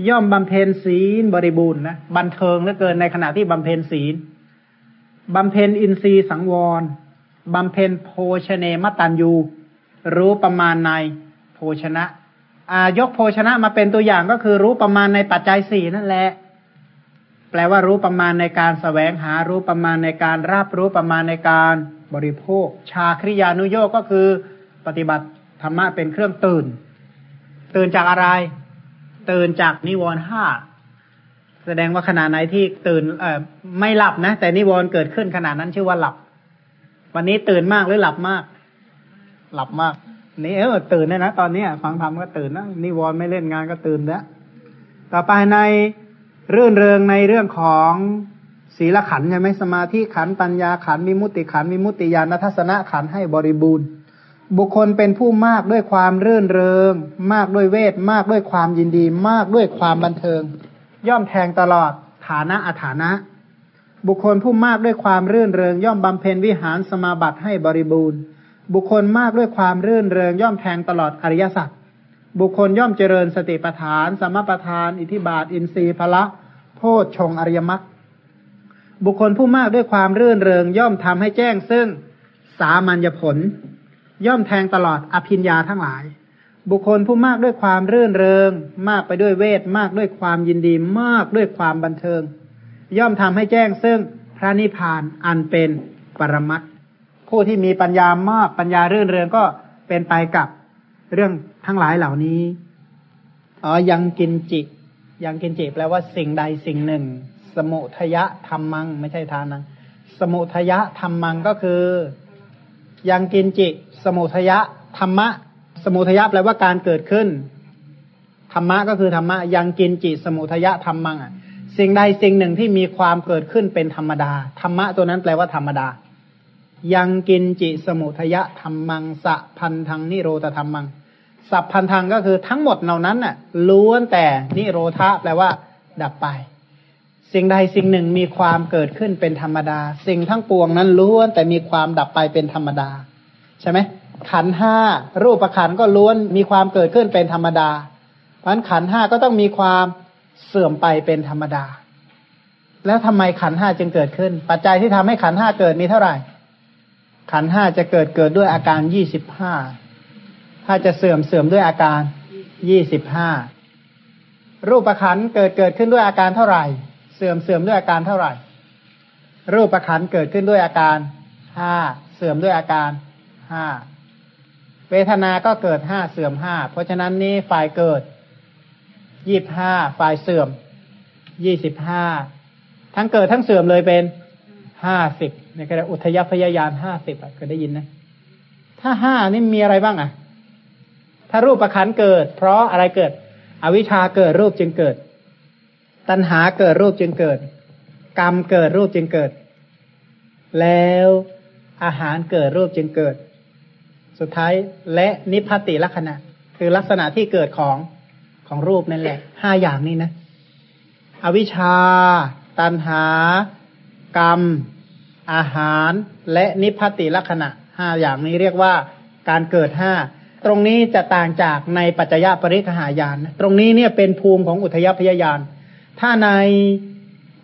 ย่อมบำเพ็ญศีลบริบูรณ์นะบันเทิงเหลือเกินในขณะที่บำเพ็ญศีลบำเพ็ญอินทรีย์สังวรบำเพ็ญโภชเนมตันยูรู้ประมาณในโภชนะอายกโภชนะมาเป็นตัวอย่างก็คือรู้ประมาณในปัจจัยสี่นั่นแหละ แปลว่ารู้ประมาณในการสแสวงหารู้ประมาณในการรับรู้ประมาณในการบริโภค ชาคริยานุโยกก็คือปฏิบัติ ธรรมะเป็นเครื่องตื่น ตื่นจากอะไร ตื่นจากนิวรณ์ห้าแสดงว่าขณะไหนที่ตื่นเอ่อไม่หลับนะ แต่นิวรณ์เกิดขึ้นขณะนั้นชื่อว่าหลับ วันนี้ตื่นมากหรือหลับมาก หลับมาก นี่เออตื่นได้นะตอนนี้ฟังธรรมก็ตื่นนะนิวรณ์ไม่เล่นงานก็ตื่นแล้วต่อไปในเรื่องเริงในเรื่องของศีลขันใช่ไหมสมาธิขันปัญญาขันมิมุติขันมิมุติญาณทัศนะขันให้บริบูรณ์ บุคคลเป็นผู้มากด้วยความรื่นเริง มากด้วยเวทมากด้วยความยินดี มากด้วยความบันเทิง ย่อมแทงตลอดฐานะอาฐานะ บุคคลผู้มากด้วยความรื่นเริง ย่อมบำเพ็ญวิหารสมาบัติให้บริบูรณ์ บุคคลมากด้วยความรื่นเริง ย่อมแทงตลอดอริยสัจบุคคลย่อมเจริญสติปัฏฐาน สมปัฏฐาน อิทิบาท อินทรีย์พละโพชฌงอริยมรรคบุคคลผู้มากด้วยความรื่นเริง ย่อมทำให้แจ้งซึ่งสามัญญผล ย่อมแทงตลอดอภิญญาทั้งหลาย บุคคลผู้มากด้วยความรื่นเริง มากไปด้วยเวทมากด้วยความยินดีมากด้วยความบันเทิง ย่อมทำให้แจ้งซึ่งพระนิพพานอันเป็นปรมัตผู้ที่มีปัญญามากปัญญารื่นเริงก็เป็นไปกับเรื่องทั้งหลายเหล่านี้อ๋อยังกินจิยังกินจิแปลว่าสิ่งใดสิ่งหนึ่ง สมุทยะธรรมัง ไม่ใช่ทานัง สมุทยะธรรมังก็คือ ยังกินจิ สมุทยะธรรมะ สมุทยะแปลว่าการเกิดขึ้น ธรรมะก็คือธรรมะยังกินจิสมุทยะธรรมังอะสิ่งใดสิ่งหนึ่งที่มีความเกิดขึ้นเป็นธรรมดา ธรรมะตัวนั้นแปลว่าธรรมดา ยังกินจิสมุทยะธรรมังสะพันธังนิโรธธรรมังสัพพันธังก็คือทั้งหมดเหล่านั้นน่ะล้วนแต่นิโรธะแปลว่า ดับไป สิ่งใดสิ่งหนึ่งมีความเกิดขึ้นเป็นธรรมดา สิ่งทั้งปวงนั้นล้วนแต่มีความดับไปเป็นธรรมดา ใช่ไหมขันห้ารูปขันก็ล้วนมีความเกิดขึ้นเป็นธรรมดา เพราะนั้นขันห้าก็ต้องมีความเสื่อมไปเป็นธรรมดา แล้วทำไมขันห้าจึงเกิดขึ้น ปัจจัยที่ทำให้ขันห้าเกิดมีเท่าไหร่ ขันห้าจะเกิดเกิดด้วยอาการยี่สิบห้าถ้าจะเสื่อมเสื่อมด้วยอาการยี่สิบห้ารูปขันเกิดเกิดขึ้นด้วยอาการเท่าไหร่ เสื่อมเสื่อมด้วยอาการเท่าไหร่ รูปประคันเกิดขึ้นด้วยอาการห้าเสื่อมด้วยอาการ ห้าเวทนาก็เกิดห้าเสื่อมห้าเพราะฉะนั้นนี่ฝ่ายเกิดยี่บห้าฝ่ายเสื่อมยี่สิบห้าทั้งเกิดทั้งเสื่อมเลยเป็นห้าสิบในกระอุทยพยายานห้าสิบเคยได้ยินนะ ถ้าห้านี่มีอะไรบ้างอะ ถ้ารูปประคันเกิด เพราะอะไรเกิด อวิชชาเกิดรูปจึงเกิด ตัณหาเกิดรูปจึงเกิด กรรมเกิดรูปจึงเกิด แล้วอาหารเกิดรูปจึงเกิด สุดท้ายและนิพพติลักษณะ คือลักษณะที่เกิดของของรูปนั่นแหละห้าอย่างนี้นะ อวิชชา ตัณหา กรรม อาหาร และนิพพติลักษณะห้าอย่างนี้เรียกว่าการเกิดห้าตรงนี้จะต่างจากในปัจจยปริคหายาน ตรงนี้เนี่ยเป็นภูมิของอุทยพยายาน ถ้าใน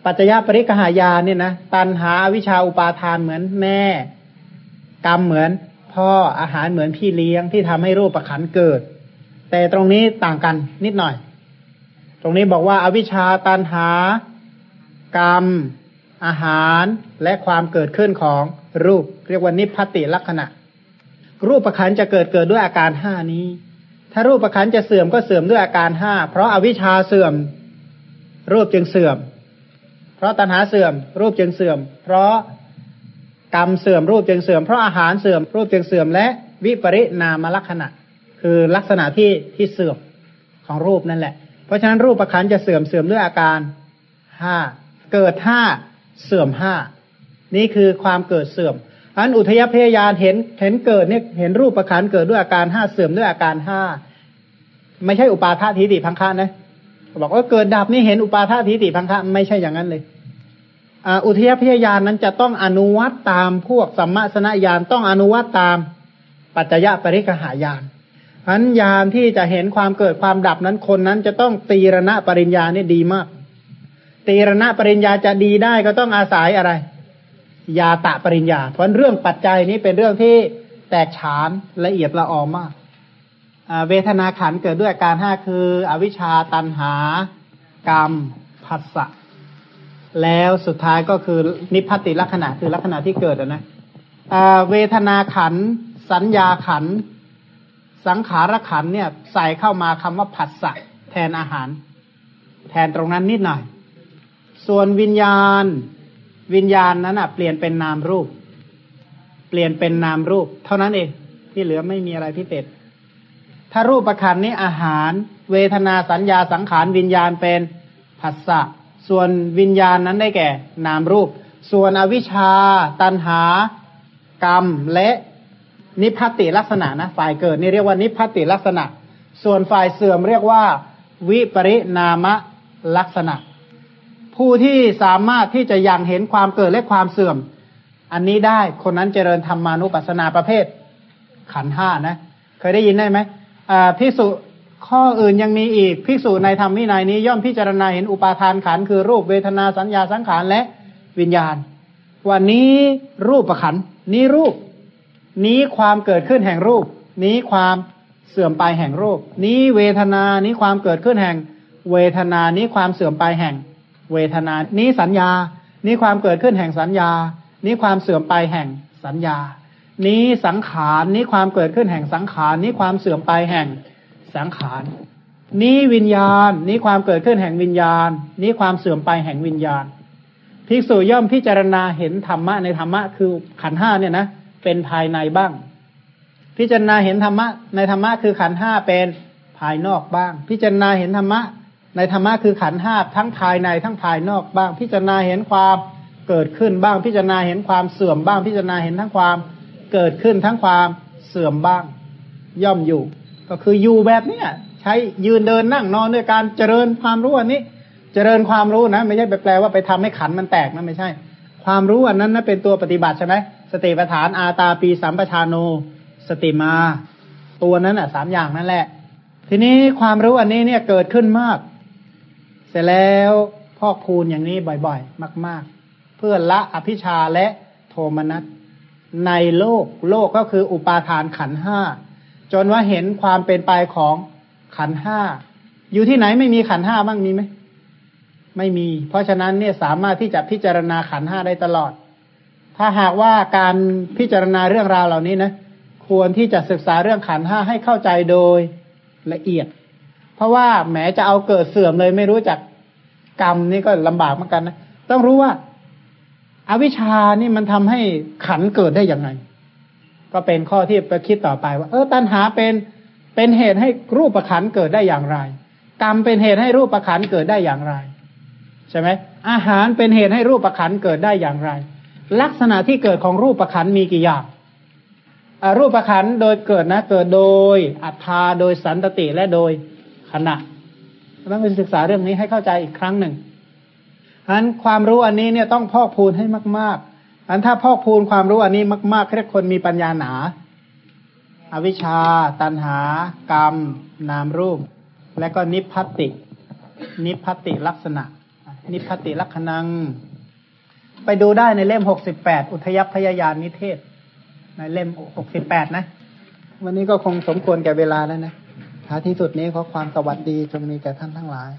ปัจจยปริกหายานเนี่ยนะตันหาวิชาอุปาทานเหมือนแม่ กรรมเหมือน พ่ออาหารเหมือนพี่เลี้ยงที่ทำให้รูปประขันเกิด แต่ตรงนี้ต่างกันนิดหน่อย ตรงนี้บอกว่าอาวิชาตันหา กรรม อาหารและความเกิดขึ้นของรูป เรียกว่านิพพติลักษณะ รูปประคันจะเกิดเกิดด้วยอาการห้านี้ ถ้ารูปประคันจะเสื่อมก็เสื่อมด้วยอาการห้าเพราะอาวิชชาเสื่อม รูปจึงเสื่อม เพราะตัณหาเสื่อม รูปจึงเสื่อม เพราะ กรรมเสื่อมรูปจึงเสื่อมเพราะอาหารเสื่อมรูปจึงเสื่อมและวิปริณามลักษณะ คือลักษณะที่ที่เสื่อมของรูปนั่นแหละ เพราะฉะนั้นรูปประคันจะเสื่อมเสื่อมด้วยอาการห้าเกิดห้าเสื่อมห้านี่คือความเกิดเสื่อมอันอุทยพยายานเห็นเห็นเกิดเนี่ยเห็นรูปประคันเกิดด้วยอาการห้าเสื่อมด้วยอาการห้าไม่ใช่อุปาทาทิฏฐิพังคะนะบอกว่าเกิดดับนี่เห็นอุปาทาทิฏฐิพังคะไม่ใช่อย่างนั้นเลย อุทยพยายานนั้นจะต้องอนุวัตตามพวกสัมมาสนญาณต้องอนุวัตตามปัจจยปริกหายานอันญาณที่จะเห็นความเกิดความดับนั้นคนนั้นจะต้องตีรณะปริญญาเนี่ยดีมาก ตีรณะปริญญาจะดีได้ก็ต้องอาศัยอะไร ยาตะปริญญา เพราะเรื่องปัจจัยนี้เป็นเรื่องที่แตกฉานละเอียดละออมากเวทนาขันเกิดด้วยอาการห้าคือ อวิชชาตันหากรรมผัสสะ แล้วสุดท้ายก็คือนิพพติลักษณะคือลักษณะที่เกิดนะเวทนาขัน สัญญาขัน สังขารขันเนี่ย ใส่เข้ามาคำว่าผัสสะแทนอาหาร แทนตรงนั้นนิดหน่อย ส่วนวิญญาณ วิญญาณนั้นอะ เปลี่ยนเป็นนามรูป เปลี่ยนเป็นนามรูป เท่านั้นเองที่เหลือไม่มีอะไรพิเศษถ้ารูปประคันนี้อาหาร เวทนาสัญญาสังขารวิญญาณเป็นผัสสะ ส่วนวิญญาณนั้นได้แก่ นามรูป ส่วนอวิชชา ตันหา กรรมและนิพพติลักษณะนะฝ่ายเกิดนี่เรียกว่านิพพติลักษณะ ส่วนฝ่ายเสื่อมเรียกว่า วิปริณามะลักษณะ ผู้ที่สามารถที่จะยังเห็นความเกิดและความเสื่อม อันนี้ได้คนนั้นเจริญธรรมานุปัสสนาประเภท ขันห้านะ เคยได้ยินได้ไหมอ่าพิสุ ข้ออื่นยังมีอีกภิกษุในธรรมวินัยนี้ ย่อมพิจารณาเห็นอุปาทานขันคือรูปเวทนาสัญญาสังขารและวิญญาณ วันนี้รูปประขันนี้รูป นี้ความเกิดขึ้นแห่งรูป นี้ความเสื่อมไปแห่งรูป นี้เวทนานี้ความเกิดขึ้นแห่ง เวทนานี้ความเสื่อมไปแห่ง เวทนา นี้สัญญา นี้ความเกิดขึ้นแห่งสัญญา นี้ความเสื่อมไปแห่งสัญญา นี้สังขารนี้ความเกิดขึ้นแห่งสังขารนี้ความเสื่อมไปแห่ง สังขาร นี้วิญญาณ นี้ความเกิดขึ้นแห่งวิญญาณ นี้ความเสื่อมไปแห่งวิญญาณภิกษุย่อมพิจารณาเห็นธรรมะในธรรมะคือขันห้าเนี่ยนะเป็นภายในบ้าง พิจารณาเห็นธรรมะในธรรมะคือขันห้าเป็นภายนอกบ้าง พิจารณาเห็นธรรมะในธรรมะคือขันห้าทั้งภายในทั้งภายนอกบ้าง พิจารณาเห็นความเกิดขึ้นบ้าง พิจารณาเห็นความเสื่อมบ้าง พิจารณาเห็นทั้งความเกิดขึ้นทั้งความเสื่อมบ้าง ย่อมอยู่ ก็คืออยู่แบบเนี้ยใช้ยืนเดินนั่งนอนด้วยการเจริญความรู้อันนี้ เจริญความรู้นะ ไม่ใช่ไปแปลว่าไปทำให้ขันมันแตกนะไม่ใช่ ความรู้อันนั้นนะเป็นตัวปฏิบัติใช่ไหมสติปัฏฐานอาตาปีสัมปชานโน สติมา ตัวนั้นอะสามอย่างนั่นแหละ ทีนี้ความรู้อันนี้เนี่ยเกิดขึ้นมาก เสร็จแล้วพอกพูนอย่างนี้บ่อยๆ มาก ๆ เพื่อละอภิชาและโทมนัสในโลกโลกก็คืออุปาทานขันห้า จนว่าเห็นความเป็นไปของขันห้า อยู่ที่ไหนไม่มีขันห้าบ้างมีไหมไม่มี เพราะฉะนั้นเนี่ยสามารถที่จะพิจารณาขันห้าได้ตลอด ถ้าหากว่าการพิจารณาเรื่องราวเหล่านี้นะควรที่จะศึกษาเรื่องขันห้าให้เข้าใจโดยละเอียด เพราะว่าแม้จะเอาเกิดเสื่อมเลยไม่รู้จักกรรมนี่ก็ลำบากเหมือนกันนะต้องรู้ว่าอาวิชานี่มันทำให้ขันเกิดได้อย่างไง ก็เป็นข้อที่ไปคิดต่อไปว่า เออตัณหาเป็นเป็นเหตุให้รูปประคันเกิดได้อย่างไร กรรมเป็นเหตุให้รูปประคันเกิดได้อย่างไร ใช่ไหมอาหารเป็นเหตุให้รูปประคันเกิดได้อย่างไร ลักษณะที่เกิดของรูปประคันมีกี่อย่างรูปขันธ์โดยเกิดนะเกิดโดยอัทธาโดยสันตติและโดยขณะต้องไปศึกษาเรื่องนี้ให้เข้าใจอีกครั้งหนึ่งฉะนั้นความรู้อันนี้เนี่ยต้องพอกพูนให้มาก อันถ้าพอกพูนความรู้อันนี้มากๆเรียกคนมีปัญญาหนา อวิชชา ตัณหา กรรม นามรูป และก็นิพพัตติ นิพพัตติลักษณะ นิพพัตติลักขณัง ไปดูได้ในเล่มหกสิบแปดอุทยพยายานนิเทศ ในเล่มหกสิบแปดนะ วันนี้ก็คงสมควรแก่เวลาแล้วนะท้าที่สุดนี้ขอความสวัสดีจงมีแก่ท่านทั้งหลาย